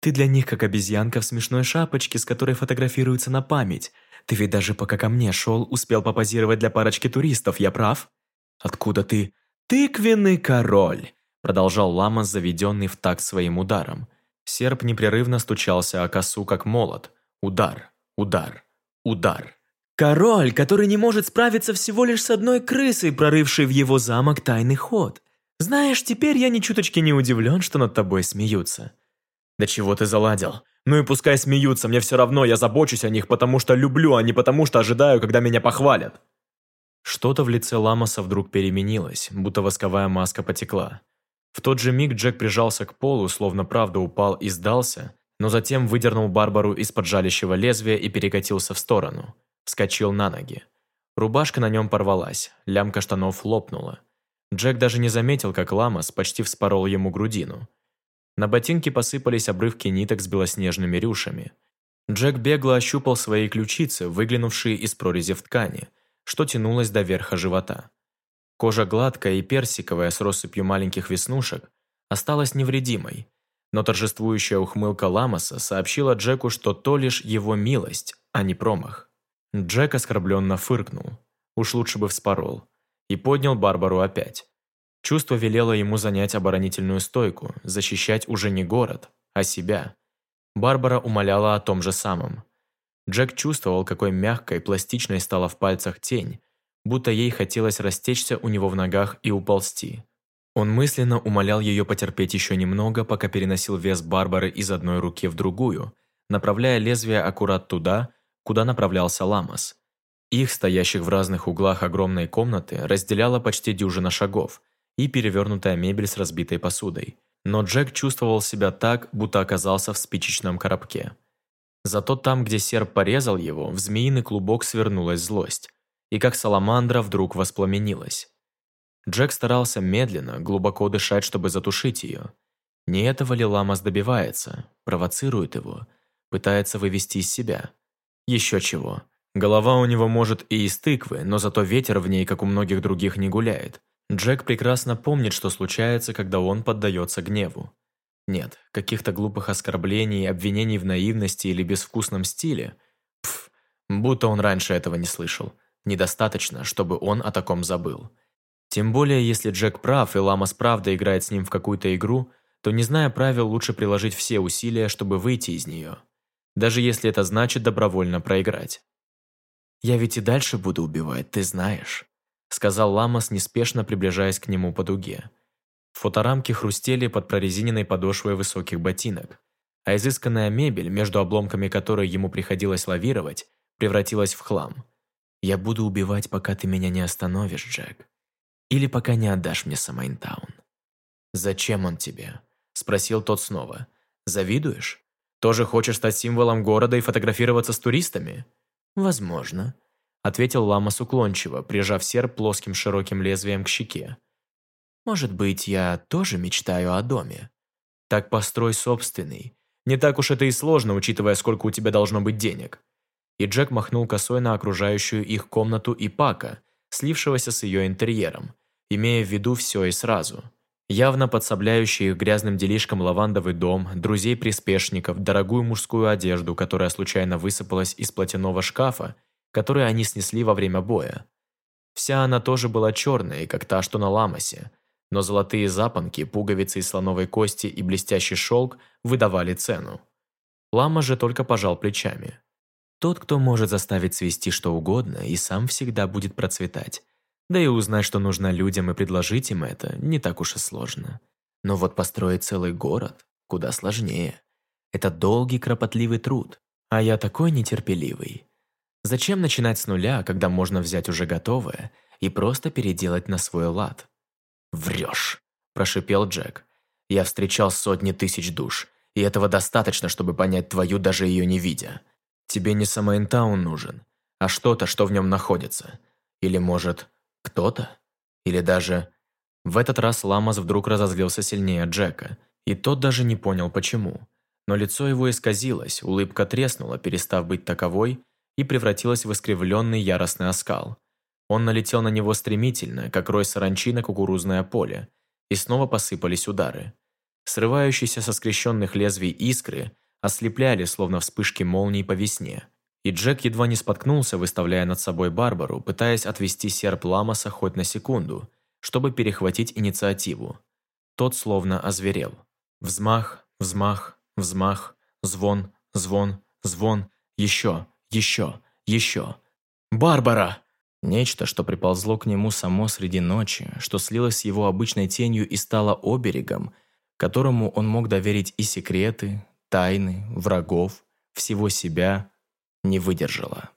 Ты для них как обезьянка в смешной шапочке, с которой фотографируются на память. Ты ведь даже пока ко мне шел, успел попозировать для парочки туристов, я прав? Откуда ты? «Тыквенный король!» – продолжал лама, заведенный в такт своим ударом. Серп непрерывно стучался о косу, как молот. Удар, удар, удар. «Король, который не может справиться всего лишь с одной крысой, прорывшей в его замок тайный ход. Знаешь, теперь я ни чуточки не удивлен, что над тобой смеются». «Да чего ты заладил? Ну и пускай смеются, мне все равно, я забочусь о них, потому что люблю, а не потому что ожидаю, когда меня похвалят». Что-то в лице Ламаса вдруг переменилось, будто восковая маска потекла. В тот же миг Джек прижался к полу, словно правда упал и сдался, но затем выдернул Барбару из-под жалящего лезвия и перекатился в сторону. Вскочил на ноги. Рубашка на нем порвалась, лямка штанов лопнула. Джек даже не заметил, как Ламас почти вспорол ему грудину. На ботинки посыпались обрывки ниток с белоснежными рюшами. Джек бегло ощупал свои ключицы, выглянувшие из прорези в ткани – что тянулось до верха живота. Кожа гладкая и персиковая с россыпью маленьких веснушек осталась невредимой, но торжествующая ухмылка Ламаса сообщила Джеку, что то лишь его милость, а не промах. Джек оскорбленно фыркнул, уж лучше бы вспорол, и поднял Барбару опять. Чувство велело ему занять оборонительную стойку, защищать уже не город, а себя. Барбара умоляла о том же самом. Джек чувствовал, какой мягкой, пластичной стала в пальцах тень, будто ей хотелось растечься у него в ногах и уползти. Он мысленно умолял ее потерпеть еще немного, пока переносил вес Барбары из одной руки в другую, направляя лезвие аккурат туда, куда направлялся Ламас. Их, стоящих в разных углах огромной комнаты, разделяла почти дюжина шагов и перевернутая мебель с разбитой посудой. Но Джек чувствовал себя так, будто оказался в спичечном коробке. Зато там, где серп порезал его, в змеиный клубок свернулась злость, и как саламандра вдруг воспламенилась. Джек старался медленно, глубоко дышать, чтобы затушить ее. Не этого ли Ламас добивается, провоцирует его, пытается вывести из себя. Еще чего. Голова у него может и из тыквы, но зато ветер в ней, как у многих других, не гуляет. Джек прекрасно помнит, что случается, когда он поддается гневу. Нет, каких-то глупых оскорблений, обвинений в наивности или безвкусном стиле. Пф, будто он раньше этого не слышал. Недостаточно, чтобы он о таком забыл. Тем более, если Джек прав и Ламас правда играет с ним в какую-то игру, то, не зная правил, лучше приложить все усилия, чтобы выйти из нее. Даже если это значит добровольно проиграть. «Я ведь и дальше буду убивать, ты знаешь», сказал Ламас, неспешно приближаясь к нему по дуге. Фоторамки хрустели под прорезиненной подошвой высоких ботинок, а изысканная мебель, между обломками которой ему приходилось лавировать, превратилась в хлам. «Я буду убивать, пока ты меня не остановишь, Джек. Или пока не отдашь мне Самайнтаун». «Зачем он тебе?» – спросил тот снова. «Завидуешь? Тоже хочешь стать символом города и фотографироваться с туристами?» «Возможно», – ответил Ламас уклончиво, прижав серп плоским широким лезвием к щеке. «Может быть, я тоже мечтаю о доме?» «Так построй собственный. Не так уж это и сложно, учитывая, сколько у тебя должно быть денег». И Джек махнул косой на окружающую их комнату и Пака, слившегося с ее интерьером, имея в виду все и сразу – явно подсобляющий их грязным делишкам лавандовый дом, друзей-приспешников, дорогую мужскую одежду, которая случайно высыпалась из платяного шкафа, который они снесли во время боя. Вся она тоже была черная, как та, что на ламасе, но золотые запонки, пуговицы из слоновой кости и блестящий шелк выдавали цену. Лама же только пожал плечами. Тот, кто может заставить свести что угодно, и сам всегда будет процветать. Да и узнать, что нужно людям и предложить им это, не так уж и сложно. Но вот построить целый город куда сложнее. Это долгий, кропотливый труд. А я такой нетерпеливый. Зачем начинать с нуля, когда можно взять уже готовое и просто переделать на свой лад? «Врешь», – прошипел Джек. «Я встречал сотни тысяч душ, и этого достаточно, чтобы понять твою, даже ее не видя. Тебе не Самайнтаун нужен, а что-то, что в нем находится. Или, может, кто-то? Или даже... В этот раз Ламас вдруг разозлился сильнее Джека, и тот даже не понял, почему. Но лицо его исказилось, улыбка треснула, перестав быть таковой, и превратилась в искривленный яростный оскал. Он налетел на него стремительно, как рой саранчи на кукурузное поле, и снова посыпались удары. Срывающиеся со скрещенных лезвий искры ослепляли, словно вспышки молний по весне и Джек едва не споткнулся, выставляя над собой Барбару, пытаясь отвести серп Ламаса хоть на секунду, чтобы перехватить инициативу. Тот словно озверел. Взмах, взмах, взмах, звон, звон, звон, еще, еще, еще. «Барбара!» Нечто, что приползло к нему само среди ночи, что слилось с его обычной тенью и стало оберегом, которому он мог доверить и секреты, тайны, врагов, всего себя, не выдержала.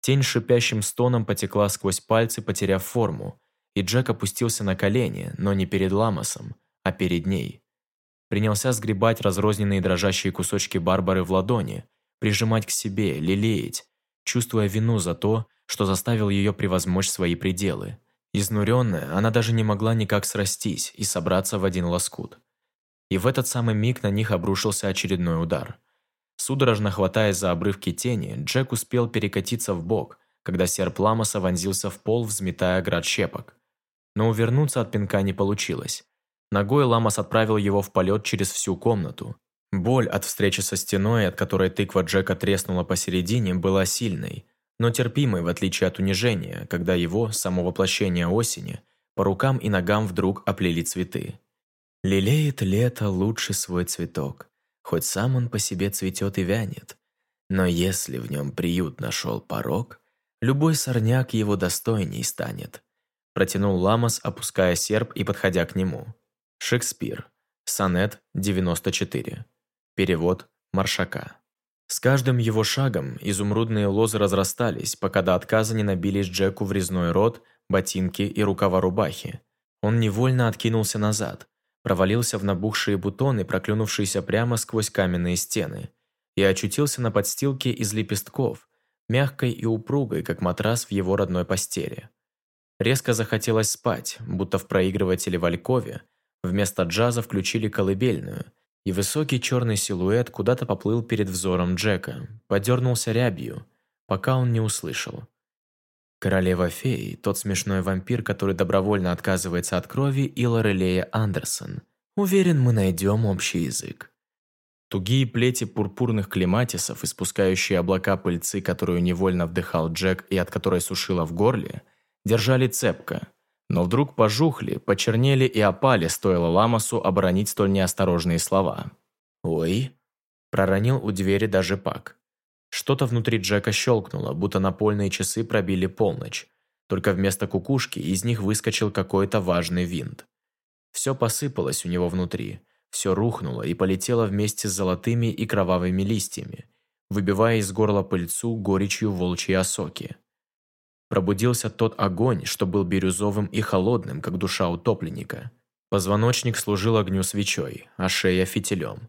Тень шипящим стоном потекла сквозь пальцы, потеряв форму, и Джек опустился на колени, но не перед Ламосом, а перед ней. Принялся сгребать разрозненные дрожащие кусочки Барбары в ладони, прижимать к себе, лелеять, чувствуя вину за то, что заставил ее превозмочь свои пределы. Изнуренная, она даже не могла никак срастись и собраться в один лоскут. И в этот самый миг на них обрушился очередной удар – Судорожно хватаясь за обрывки тени, Джек успел перекатиться в бок, когда серп Ламоса вонзился в пол, взметая град щепок. Но увернуться от пинка не получилось. Ногой Ламос отправил его в полет через всю комнату. Боль от встречи со стеной, от которой тыква Джека треснула посередине, была сильной, но терпимой в отличие от унижения, когда его, само воплощение осени, по рукам и ногам вдруг оплели цветы. Лелеет лето лучше свой цветок, хоть сам он по себе цветет и вянет. Но если в нем приют нашел порог, любой сорняк его достойней станет. Протянул Ламас, опуская серп и подходя к нему. Шекспир. Сонет 94. Перевод Маршака. С каждым его шагом изумрудные лозы разрастались, пока до отказа не набились Джеку в резной рот, ботинки и рукава рубахи. Он невольно откинулся назад, провалился в набухшие бутоны, проклюнувшиеся прямо сквозь каменные стены, и очутился на подстилке из лепестков, мягкой и упругой, как матрас в его родной постели. Резко захотелось спать, будто в проигрывателе в Алькове вместо джаза включили колыбельную – и высокий черный силуэт куда-то поплыл перед взором Джека, подернулся рябью, пока он не услышал. Королева феи, тот смешной вампир, который добровольно отказывается от крови, и Лорелея Андерсон. Уверен, мы найдем общий язык. Тугие плети пурпурных клематисов, испускающие облака пыльцы, которую невольно вдыхал Джек и от которой сушило в горле, держали цепко, но вдруг пожухли, почернели и опали, стоило Ламасу оборонить столь неосторожные слова. «Ой!» – проронил у двери даже Пак. Что-то внутри Джека щелкнуло, будто напольные часы пробили полночь. Только вместо кукушки из них выскочил какой-то важный винт. Все посыпалось у него внутри, все рухнуло и полетело вместе с золотыми и кровавыми листьями, выбивая из горла пыльцу горечью волчьей осоки. Пробудился тот огонь, что был бирюзовым и холодным, как душа утопленника. Позвоночник служил огню свечой, а шея фитилем.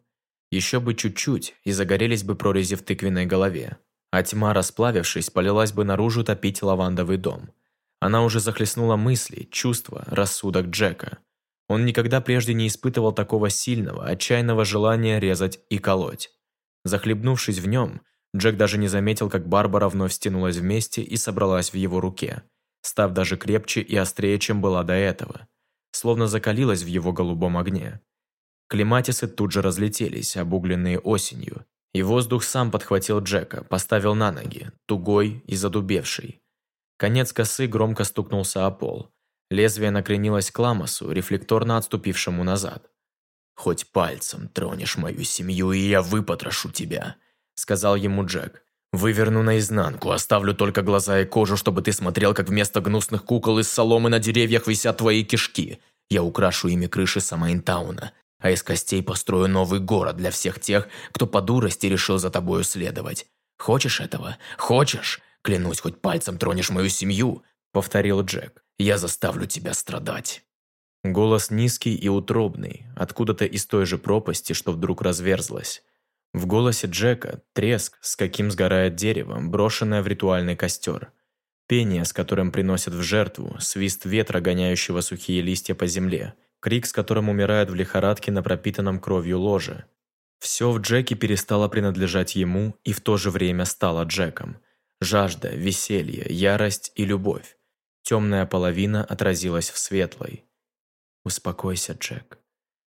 Еще бы чуть-чуть, и загорелись бы прорези в тыквенной голове. А тьма, расплавившись, полилась бы наружу топить лавандовый дом. Она уже захлестнула мысли, чувства, рассудок Джека. Он никогда прежде не испытывал такого сильного, отчаянного желания резать и колоть. Захлебнувшись в нем, Джек даже не заметил, как Барбара вновь стянулась вместе и собралась в его руке, став даже крепче и острее, чем была до этого, словно закалилась в его голубом огне. Клематисы тут же разлетелись, обугленные осенью, и воздух сам подхватил Джека, поставил на ноги, тугой и задубевший. Конец косы громко стукнулся о пол. Лезвие накренилось к ламасу, рефлекторно отступившему назад. «Хоть пальцем тронешь мою семью, и я выпотрошу тебя», сказал ему Джек. «Выверну наизнанку, оставлю только глаза и кожу, чтобы ты смотрел, как вместо гнусных кукол из соломы на деревьях висят твои кишки. Я украшу ими крыши Самайнтауна, а из костей построю новый город для всех тех, кто по дурости решил за тобою следовать. Хочешь этого? Хочешь? Клянусь, хоть пальцем тронешь мою семью», — повторил Джек. «Я заставлю тебя страдать». Голос низкий и утробный, откуда-то из той же пропасти, что вдруг разверзлась. В голосе Джека треск, с каким сгорает дерево, брошенное в ритуальный костер. Пение, с которым приносят в жертву, свист ветра, гоняющего сухие листья по земле, крик, с которым умирают в лихорадке на пропитанном кровью ложе. Все в Джеке перестало принадлежать ему и в то же время стало Джеком. Жажда, веселье, ярость и любовь. Темная половина отразилась в светлой. «Успокойся, Джек».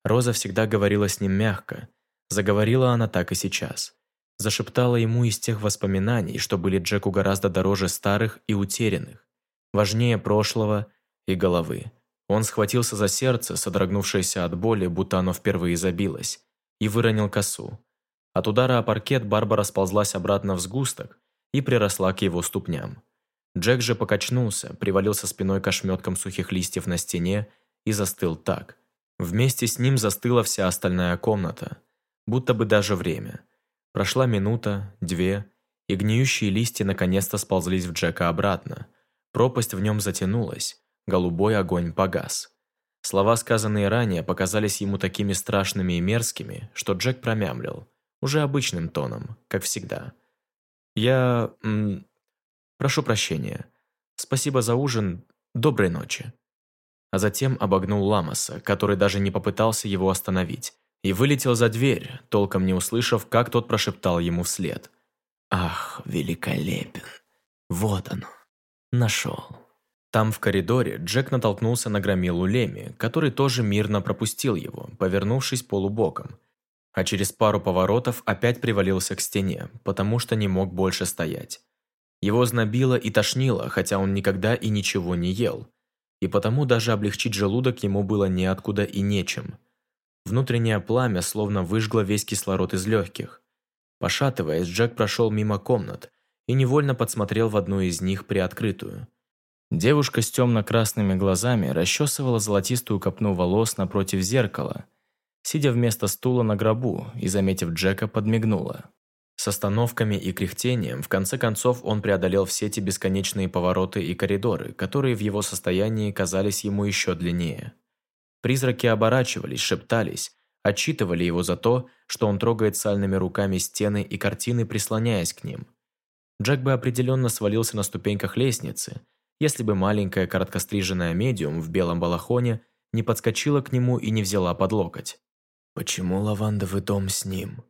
Роза всегда говорила с ним мягко – Заговорила она так и сейчас. Зашептала ему из тех воспоминаний, что были Джеку гораздо дороже старых и утерянных, важнее прошлого и головы. Он схватился за сердце, содрогнувшееся от боли, будто оно впервые забилось, и выронил косу. От удара о паркет Барбара сползлась обратно в сгусток и приросла к его ступням. Джек же покачнулся, привалился спиной к ошметкам сухих листьев на стене и застыл так. Вместе с ним застыла вся остальная комната – будто бы даже время. Прошла минута, две, и гниющие листья наконец-то сползлись в Джека обратно. Пропасть в нем затянулась, голубой огонь погас. Слова, сказанные ранее, показались ему такими страшными и мерзкими, что Джек промямлил, уже обычным тоном, как всегда. «Я... М, прошу прощения. Спасибо за ужин. Доброй ночи». А затем обогнул Ламаса, который даже не попытался его остановить, и вылетел за дверь, толком не услышав, как тот прошептал ему вслед. «Ах, великолепен! Вот оно! Нашел!» Там, в коридоре, Джек натолкнулся на громилу Леми, который тоже мирно пропустил его, повернувшись полубоком. А через пару поворотов опять привалился к стене, потому что не мог больше стоять. Его знобило и тошнило, хотя он никогда и ничего не ел. и потому даже облегчить желудок ему было неоткуда и нечем. Внутреннее пламя словно выжгло весь кислород из легких. Пошатываясь, Джек прошел мимо комнат и невольно подсмотрел в одну из них приоткрытую. Девушка с темно-красными глазами расчесывала золотистую копну волос напротив зеркала, сидя вместо стула на гробу и, заметив Джека, подмигнула. С остановками и кряхтением, в конце концов, он преодолел все эти бесконечные повороты и коридоры, которые в его состоянии казались ему еще длиннее. Призраки оборачивались, шептались, отчитывали его за то, что он трогает сальными руками стены и картины, прислоняясь к ним. Джек бы определенно свалился на ступеньках лестницы, если бы маленькая короткостриженная медиум в белом балахоне не подскочила к нему и не взяла под локоть. «Почему лавандовый дом с ним?»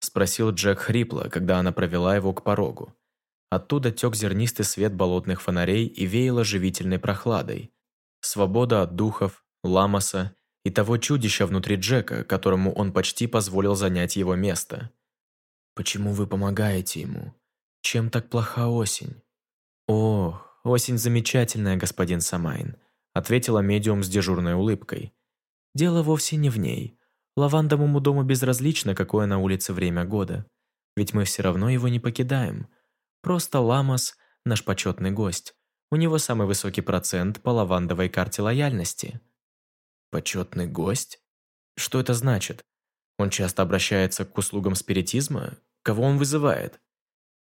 Спросил Джек хрипло, когда она провела его к порогу. Оттуда тек зернистый свет болотных фонарей и веяло живительной прохладой. Свобода от духов, ламаса и того чудища внутри Джека, которому он почти позволил занять его место. «Почему вы помогаете ему? Чем так плоха осень?» «О, осень замечательная, господин Самайн», ответила медиум с дежурной улыбкой. «Дело вовсе не в ней. Лавандовому дому безразлично, какое на улице время года. Ведь мы все равно его не покидаем. Просто Ламас – наш почетный гость. У него самый высокий процент по лавандовой карте лояльности. Почетный гость? Что это значит? Он часто обращается к услугам спиритизма? Кого он вызывает?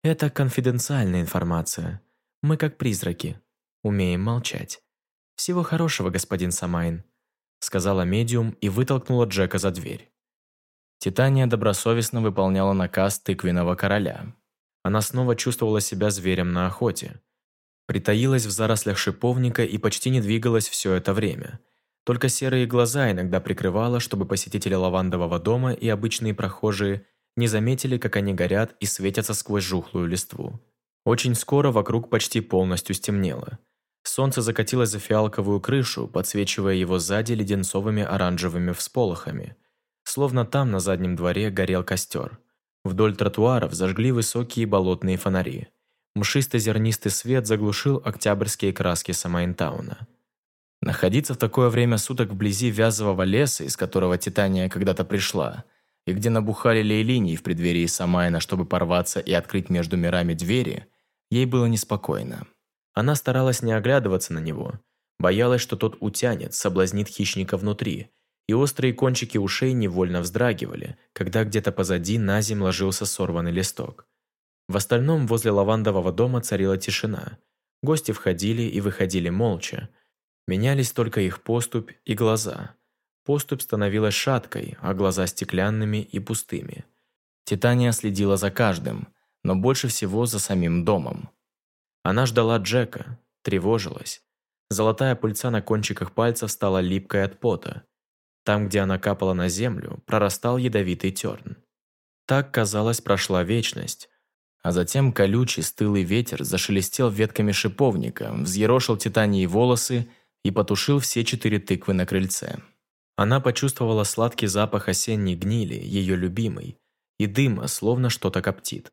Это конфиденциальная информация. Мы как призраки. Умеем молчать. Всего хорошего, господин Самайн сказала медиум и вытолкнула Джека за дверь. Титания добросовестно выполняла наказ тыквенного короля. Она снова чувствовала себя зверем на охоте. Притаилась в зарослях шиповника и почти не двигалась все это время. Только серые глаза иногда прикрывала, чтобы посетители лавандового дома и обычные прохожие не заметили, как они горят и светятся сквозь жухлую листву. Очень скоро вокруг почти полностью стемнело. Солнце закатилось за фиалковую крышу, подсвечивая его сзади леденцовыми оранжевыми всполохами. Словно там, на заднем дворе, горел костер. Вдоль тротуаров зажгли высокие болотные фонари. Мшисто-зернистый свет заглушил октябрьские краски Самайнтауна. Находиться в такое время суток вблизи вязового леса, из которого Титания когда-то пришла, и где набухали лейлинии в преддверии Самайна, чтобы порваться и открыть между мирами двери, ей было неспокойно. Она старалась не оглядываться на него, боялась, что тот утянет, соблазнит хищника внутри, и острые кончики ушей невольно вздрагивали, когда где-то позади на земь ложился сорванный листок. В остальном возле лавандового дома царила тишина. Гости входили и выходили молча. Менялись только их поступь и глаза. Поступь становилась шаткой, а глаза стеклянными и пустыми. Титания следила за каждым, но больше всего за самим домом. Она ждала Джека, тревожилась. Золотая пыльца на кончиках пальцев стала липкой от пота. Там, где она капала на землю, прорастал ядовитый терн. Так, казалось, прошла вечность. А затем колючий, стылый ветер зашелестел ветками шиповника, взъерошил титании волосы и потушил все четыре тыквы на крыльце. Она почувствовала сладкий запах осенней гнили, ее любимый, и дыма, словно что-то коптит.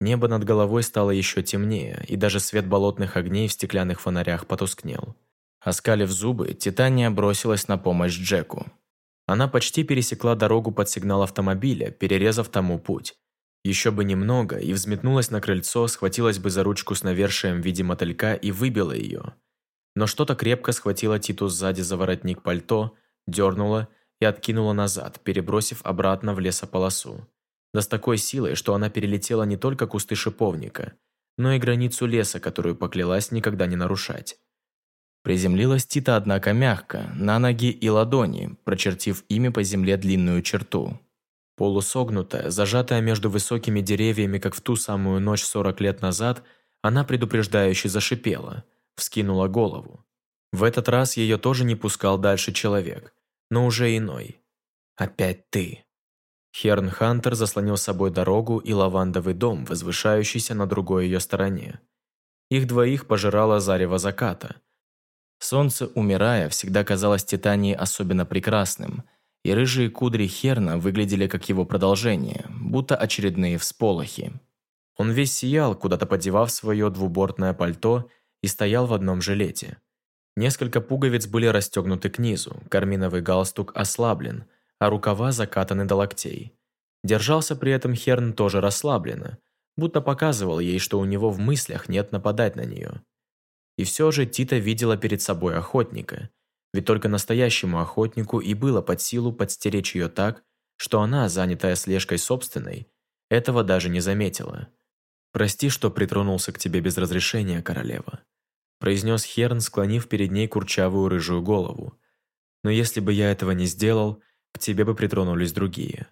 Небо над головой стало еще темнее, и даже свет болотных огней в стеклянных фонарях потускнел. Оскалив зубы, Титания бросилась на помощь Джеку. Она почти пересекла дорогу под сигнал автомобиля, перерезав тому путь. Еще бы немного, и взметнулась на крыльцо, схватилась бы за ручку с навершием в виде мотылька и выбила ее. Но что-то крепко схватило Титу сзади за воротник пальто, дернуло и откинуло назад, перебросив обратно в лесополосу да с такой силой, что она перелетела не только кусты шиповника, но и границу леса, которую поклялась никогда не нарушать. Приземлилась Тита, однако, мягко, на ноги и ладони, прочертив ими по земле длинную черту. Полусогнутая, зажатая между высокими деревьями, как в ту самую ночь сорок лет назад, она предупреждающе зашипела, вскинула голову. В этот раз ее тоже не пускал дальше человек, но уже иной. «Опять ты!» Херн Хантер заслонил собой дорогу и лавандовый дом, возвышающийся на другой ее стороне. Их двоих пожирало зарево заката. Солнце, умирая, всегда казалось Титании особенно прекрасным, и рыжие кудри Херна выглядели как его продолжение, будто очередные всполохи. Он весь сиял, куда-то подевав свое двубортное пальто, и стоял в одном жилете. Несколько пуговиц были расстегнуты к низу, карминовый галстук ослаблен, а рукава закатаны до локтей. Держался при этом Херн тоже расслабленно, будто показывал ей, что у него в мыслях нет нападать на нее. И все же Тита видела перед собой охотника, ведь только настоящему охотнику и было под силу подстеречь ее так, что она, занятая слежкой собственной, этого даже не заметила. «Прости, что притронулся к тебе без разрешения, королева», произнес Херн, склонив перед ней курчавую рыжую голову. «Но если бы я этого не сделал, к тебе бы притронулись другие.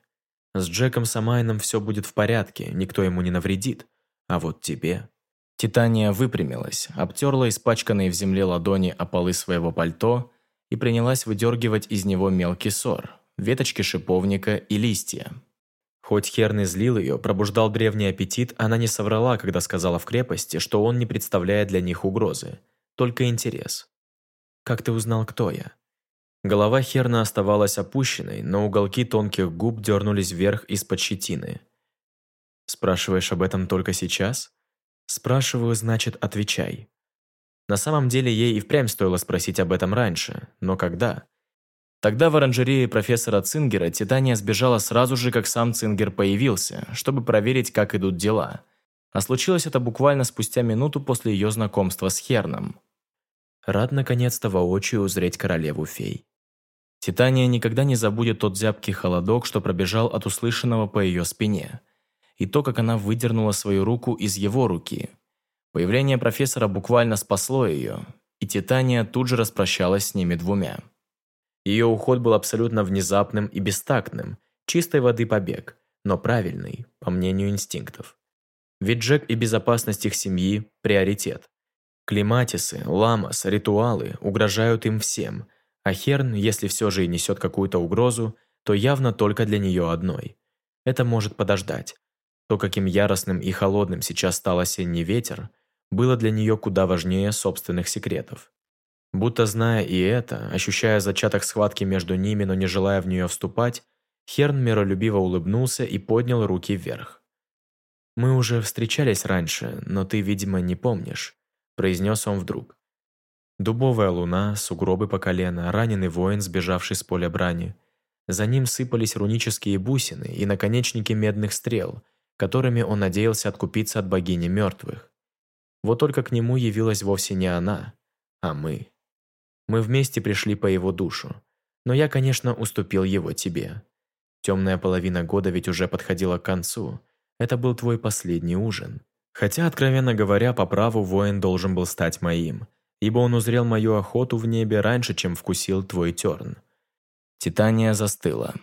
С Джеком Самайном все будет в порядке, никто ему не навредит. А вот тебе...» Титания выпрямилась, обтерла испачканные в земле ладони о полы своего пальто и принялась выдергивать из него мелкий сор, веточки шиповника и листья. Хоть Херн злил ее, пробуждал древний аппетит, она не соврала, когда сказала в крепости, что он не представляет для них угрозы, только интерес. «Как ты узнал, кто я?» Голова Херна оставалась опущенной, но уголки тонких губ дернулись вверх из-под щетины. «Спрашиваешь об этом только сейчас?» «Спрашиваю, значит, отвечай». На самом деле ей и впрямь стоило спросить об этом раньше, но когда? Тогда в оранжерее профессора Цингера Титания сбежала сразу же, как сам Цингер появился, чтобы проверить, как идут дела. А случилось это буквально спустя минуту после ее знакомства с Херном. Рад наконец-то воочию узреть королеву-фей. Титания никогда не забудет тот зябкий холодок, что пробежал от услышанного по ее спине, и то, как она выдернула свою руку из его руки. Появление профессора буквально спасло ее, и Титания тут же распрощалась с ними двумя. Ее уход был абсолютно внезапным и бестактным, чистой воды побег, но правильный, по мнению инстинктов. Ведь Джек и безопасность их семьи – приоритет. Климатисы, ламас, ритуалы угрожают им всем, а Херн, если все же и несет какую-то угрозу, то явно только для нее одной. Это может подождать. То, каким яростным и холодным сейчас стал осенний ветер, было для нее куда важнее собственных секретов. Будто зная и это, ощущая зачаток схватки между ними, но не желая в нее вступать, Херн миролюбиво улыбнулся и поднял руки вверх. «Мы уже встречались раньше, но ты, видимо, не помнишь», – произнес он вдруг. Дубовая луна, сугробы по колено, раненый воин, сбежавший с поля брани. За ним сыпались рунические бусины и наконечники медных стрел, которыми он надеялся откупиться от богини мертвых. Вот только к нему явилась вовсе не она, а мы. Мы вместе пришли по его душу, но я, конечно, уступил его тебе. Темная половина года ведь уже подходила к концу, это был твой последний ужин. Хотя, откровенно говоря, по праву воин должен был стать моим – ибо он узрел мою охоту в небе раньше, чем вкусил твой терн. Титания застыла.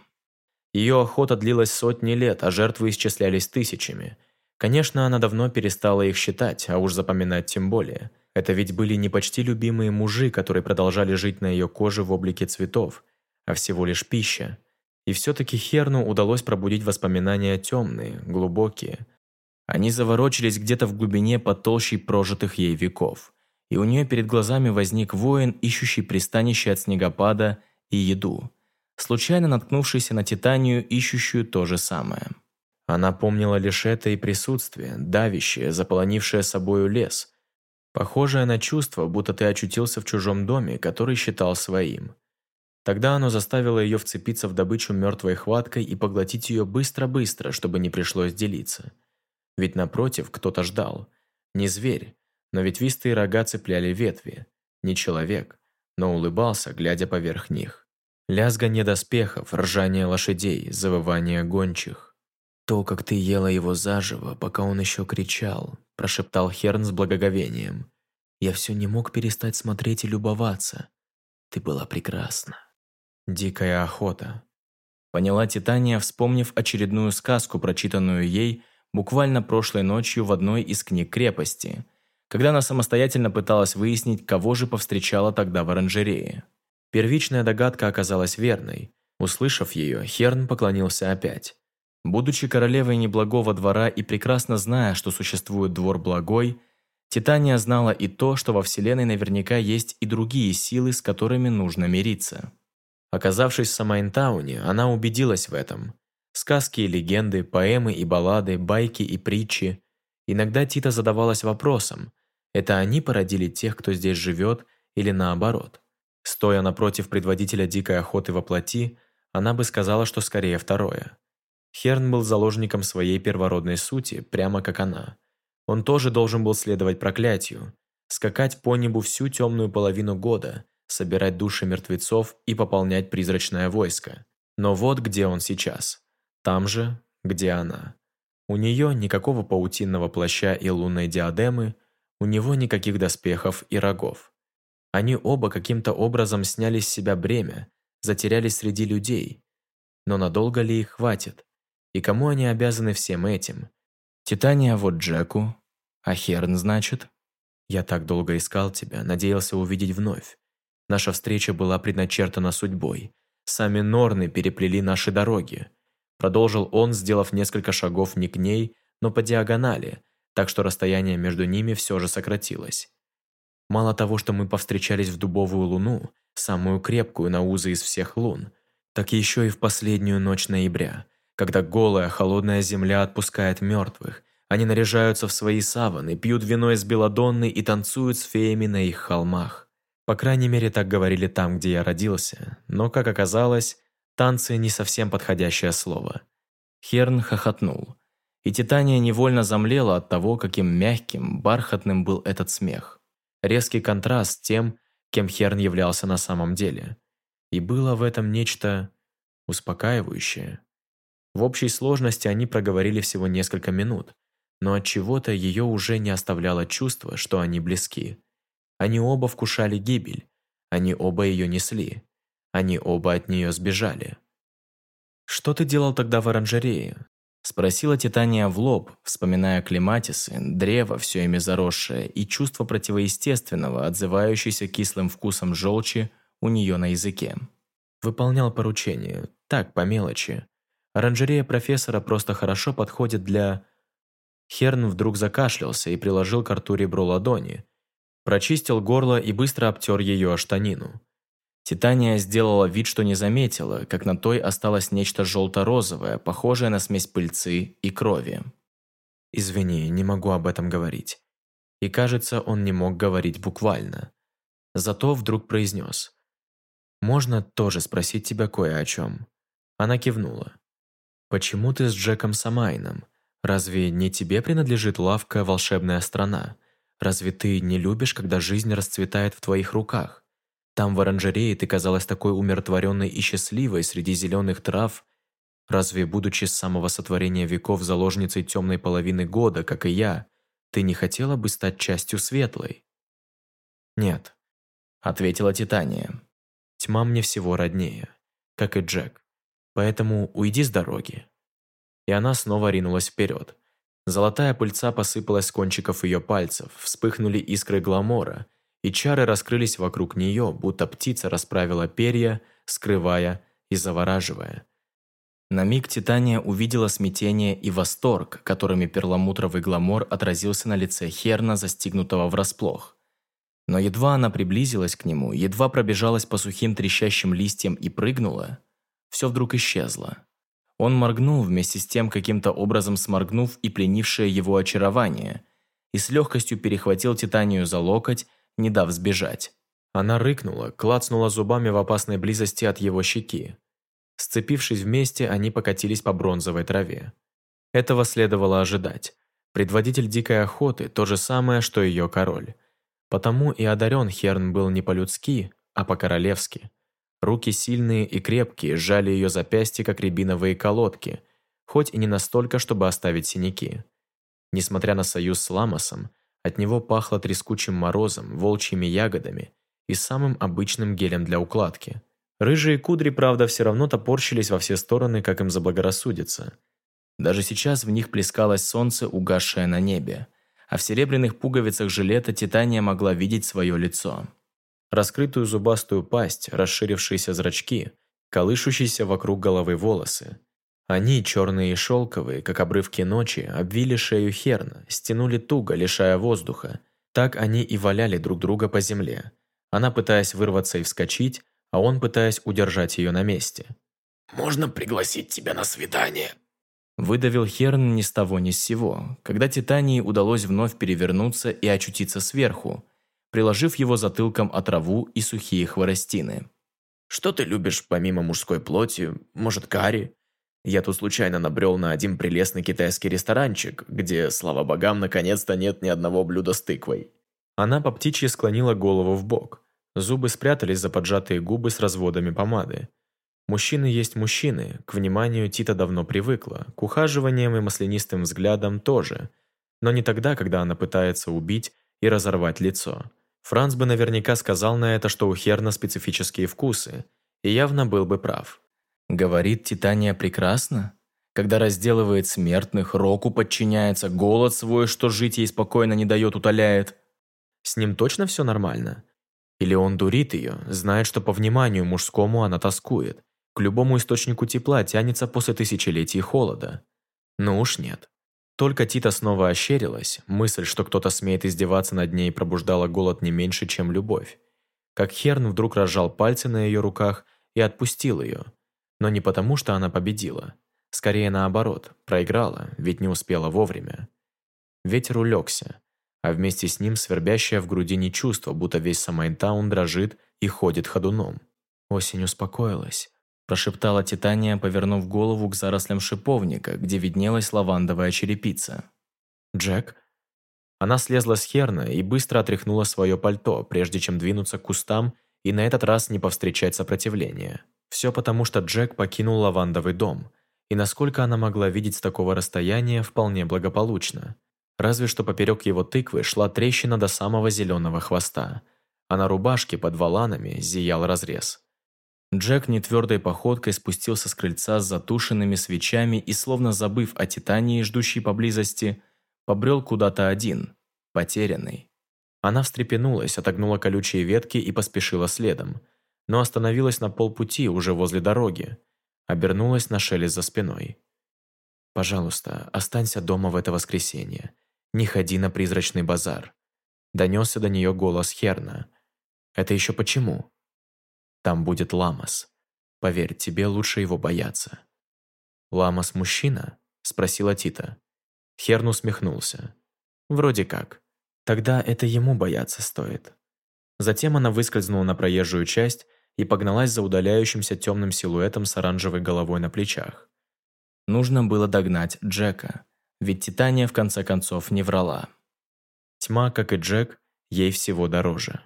Ее охота длилась сотни лет, а жертвы исчислялись тысячами. Конечно, она давно перестала их считать, а уж запоминать тем более. Это ведь были не почти любимые мужи, которые продолжали жить на ее коже в облике цветов, а всего лишь пища. И все-таки Херну удалось пробудить воспоминания темные, глубокие. Они заворочились где-то в глубине под толщей прожитых ей веков и у нее перед глазами возник воин, ищущий пристанище от снегопада и еду, случайно наткнувшийся на Титанию, ищущую то же самое. Она помнила лишь это и присутствие, давящее, заполонившее собою лес, похожее на чувство, будто ты очутился в чужом доме, который считал своим. Тогда оно заставило ее вцепиться в добычу мертвой хваткой и поглотить ее быстро-быстро, чтобы не пришлось делиться. Ведь напротив кто-то ждал. Не зверь, но ветвистые рога цепляли ветви. Не человек, но улыбался, глядя поверх них. Лязганье доспехов, ржание лошадей, завывание гончих. «То, как ты ела его заживо, пока он еще кричал», прошептал Херн с благоговением. «Я все не мог перестать смотреть и любоваться. Ты была прекрасна». «Дикая охота», Поняла Титания, вспомнив очередную сказку, прочитанную ей буквально прошлой ночью в одной из книг крепости – когда она самостоятельно пыталась выяснить, кого же повстречала тогда в оранжерее. Первичная догадка оказалась верной. Услышав ее, Херн поклонился опять. Будучи королевой неблагого двора и прекрасно зная, что существует двор благой, Титания знала и то, что во Вселенной наверняка есть и другие силы, с которыми нужно мириться. Оказавшись в Самайнтауне, она убедилась в этом. Сказки и легенды, поэмы и баллады, байки и притчи. Иногда Тита задавалась вопросом, это они породили тех, кто здесь живет, или наоборот. Стоя напротив предводителя дикой охоты во плоти, она бы сказала, что скорее второе. Херн был заложником своей первородной сути, прямо как она. Он тоже должен был следовать проклятию, скакать по небу всю темную половину года, собирать души мертвецов и пополнять призрачное войско. Но вот где он сейчас. Там же, где она. У нее никакого паутинного плаща и лунной диадемы, у него никаких доспехов и рогов. Они оба каким-то образом сняли с себя бремя, затерялись среди людей. Но надолго ли их хватит? И кому они обязаны всем этим? Титания вот Джеку, а Херн, значит? Я так долго искал тебя, надеялся увидеть вновь. Наша встреча была предначертана судьбой. Сами Норны переплели наши дороги. Продолжил он, сделав несколько шагов не к ней, но по диагонали, так что расстояние между ними все же сократилось. Мало того, что мы повстречались в дубовую луну, самую крепкую на узы из всех лун, так еще и в последнюю ночь ноября, когда голая, холодная земля отпускает мертвых, они наряжаются в свои саваны, пьют вино из белодонны и танцуют с феями на их холмах. По крайней мере, так говорили там, где я родился, но, как оказалось, танцы не совсем подходящее слово. Херн хохотнул, и Титания невольно замлела от того, каким мягким, бархатным был этот смех. Резкий контраст с тем, кем Херн являлся на самом деле. И было в этом нечто успокаивающее. В общей сложности они проговорили всего несколько минут, но от чего-то ее уже не оставляло чувство, что они близки. Они оба вкушали гибель, они оба ее несли, они оба от нее сбежали. «Что ты делал тогда в оранжерее?» Спросила Титания в лоб, вспоминая клематисы, древо, все ими заросшее, и чувство противоестественного, отзывающееся кислым вкусом желчи у нее на языке. Выполнял поручение, так, по мелочи. Оранжерея профессора просто хорошо подходит для... Херн вдруг закашлялся и приложил к рту ребро ладони. Прочистил горло и быстро обтер ее о штанину. Титания сделала вид, что не заметила, как на той осталось нечто желто-розовое, похожее на смесь пыльцы и крови. «Извини, не могу об этом говорить». И кажется, он не мог говорить буквально. Зато вдруг произнес. «Можно тоже спросить тебя кое о чем?» Она кивнула. «Почему ты с Джеком Самайном? Разве не тебе принадлежит лавка «Волшебная страна»? Разве ты не любишь, когда жизнь расцветает в твоих руках? Там в оранжерее ты казалась такой умиротворенной и счастливой среди зеленых трав. Разве, будучи с самого сотворения веков заложницей темной половины года, как и я, ты не хотела бы стать частью светлой?» «Нет», — ответила Титания. «Тьма мне всего роднее, как и Джек. Поэтому уйди с дороги и она снова ринулась вперед. Золотая пыльца посыпалась с кончиков ее пальцев, вспыхнули искры гламора, и чары раскрылись вокруг нее, будто птица расправила перья, скрывая и завораживая. На миг Титания увидела смятение и восторг, которыми перламутровый гламор отразился на лице Херна, застигнутого врасплох. Но едва она приблизилась к нему, едва пробежалась по сухим трещащим листьям и прыгнула, все вдруг исчезло. Он моргнул вместе с тем, каким-то образом сморгнув и пленившее его очарование, и с легкостью перехватил Титанию за локоть, не дав сбежать. Она рыкнула, клацнула зубами в опасной близости от его щеки. Сцепившись вместе, они покатились по бронзовой траве. Этого следовало ожидать. Предводитель дикой охоты – то же самое, что ее король. Потому и одарен Херн был не по-людски, а по-королевски. Руки сильные и крепкие сжали ее запястья, как рябиновые колодки, хоть и не настолько, чтобы оставить синяки. Несмотря на союз с Ламосом, от него пахло трескучим морозом, волчьими ягодами и самым обычным гелем для укладки. Рыжие кудри, правда, все равно топорщились во все стороны, как им заблагорассудится. Даже сейчас в них плескалось солнце, угасшее на небе, а в серебряных пуговицах жилета Титания могла видеть свое лицо раскрытую зубастую пасть, расширившиеся зрачки, колышущиеся вокруг головы волосы. Они, черные и шелковые, как обрывки ночи, обвили шею Херна, стянули туго, лишая воздуха. Так они и валяли друг друга по земле. Она пытаясь вырваться и вскочить, а он пытаясь удержать ее на месте. «Можно пригласить тебя на свидание?» Выдавил Херн ни с того ни с сего, когда Титании удалось вновь перевернуться и очутиться сверху, приложив его затылком о траву и сухие хворостины. «Что ты любишь помимо мужской плоти? Может, карри? Я тут случайно набрел на один прелестный китайский ресторанчик, где, слава богам, наконец-то нет ни одного блюда с тыквой». Она по птичьи склонила голову в бок. Зубы спрятались за поджатые губы с разводами помады. Мужчины есть мужчины, к вниманию Тита давно привыкла, к ухаживаниям и маслянистым взглядам тоже, но не тогда, когда она пытается убить и разорвать лицо. Франц бы наверняка сказал на это, что у Херна специфические вкусы, и явно был бы прав. Говорит Титания прекрасно? Когда разделывает смертных, Року подчиняется, голод свой, что жить ей спокойно не дает, утоляет. С ним точно все нормально? Или он дурит ее, знает, что по вниманию мужскому она тоскует, к любому источнику тепла тянется после тысячелетий холода? Ну уж нет. Только Тита снова ощерилась, мысль, что кто-то смеет издеваться над ней, пробуждала голод не меньше, чем любовь. Как Херн вдруг разжал пальцы на ее руках и отпустил ее. Но не потому, что она победила. Скорее наоборот, проиграла, ведь не успела вовремя. Ветер улегся, а вместе с ним свербящее в груди чувство, будто весь Самайнтаун дрожит и ходит ходуном. Осень успокоилась прошептала Титания, повернув голову к зарослям шиповника, где виднелась лавандовая черепица. «Джек?» Она слезла с херна и быстро отряхнула свое пальто, прежде чем двинуться к кустам и на этот раз не повстречать сопротивления. Все потому, что Джек покинул лавандовый дом, и насколько она могла видеть с такого расстояния, вполне благополучно. Разве что поперек его тыквы шла трещина до самого зеленого хвоста, а на рубашке под валанами зиял разрез. Джек нетвердой походкой спустился с крыльца с затушенными свечами и, словно забыв о Титании, ждущей поблизости, побрел куда-то один, потерянный. Она встрепенулась, отогнула колючие ветки и поспешила следом, но остановилась на полпути уже возле дороги, обернулась на шелест за спиной. «Пожалуйста, останься дома в это воскресенье. Не ходи на призрачный базар». Донесся до нее голос Херна. «Это еще почему?» Там будет Ламас. Поверь, тебе лучше его бояться». «Ламас мужчина?» – спросила Тита. Херн усмехнулся. «Вроде как. Тогда это ему бояться стоит». Затем она выскользнула на проезжую часть и погналась за удаляющимся темным силуэтом с оранжевой головой на плечах. Нужно было догнать Джека, ведь Титания в конце концов не врала. Тьма, как и Джек, ей всего дороже.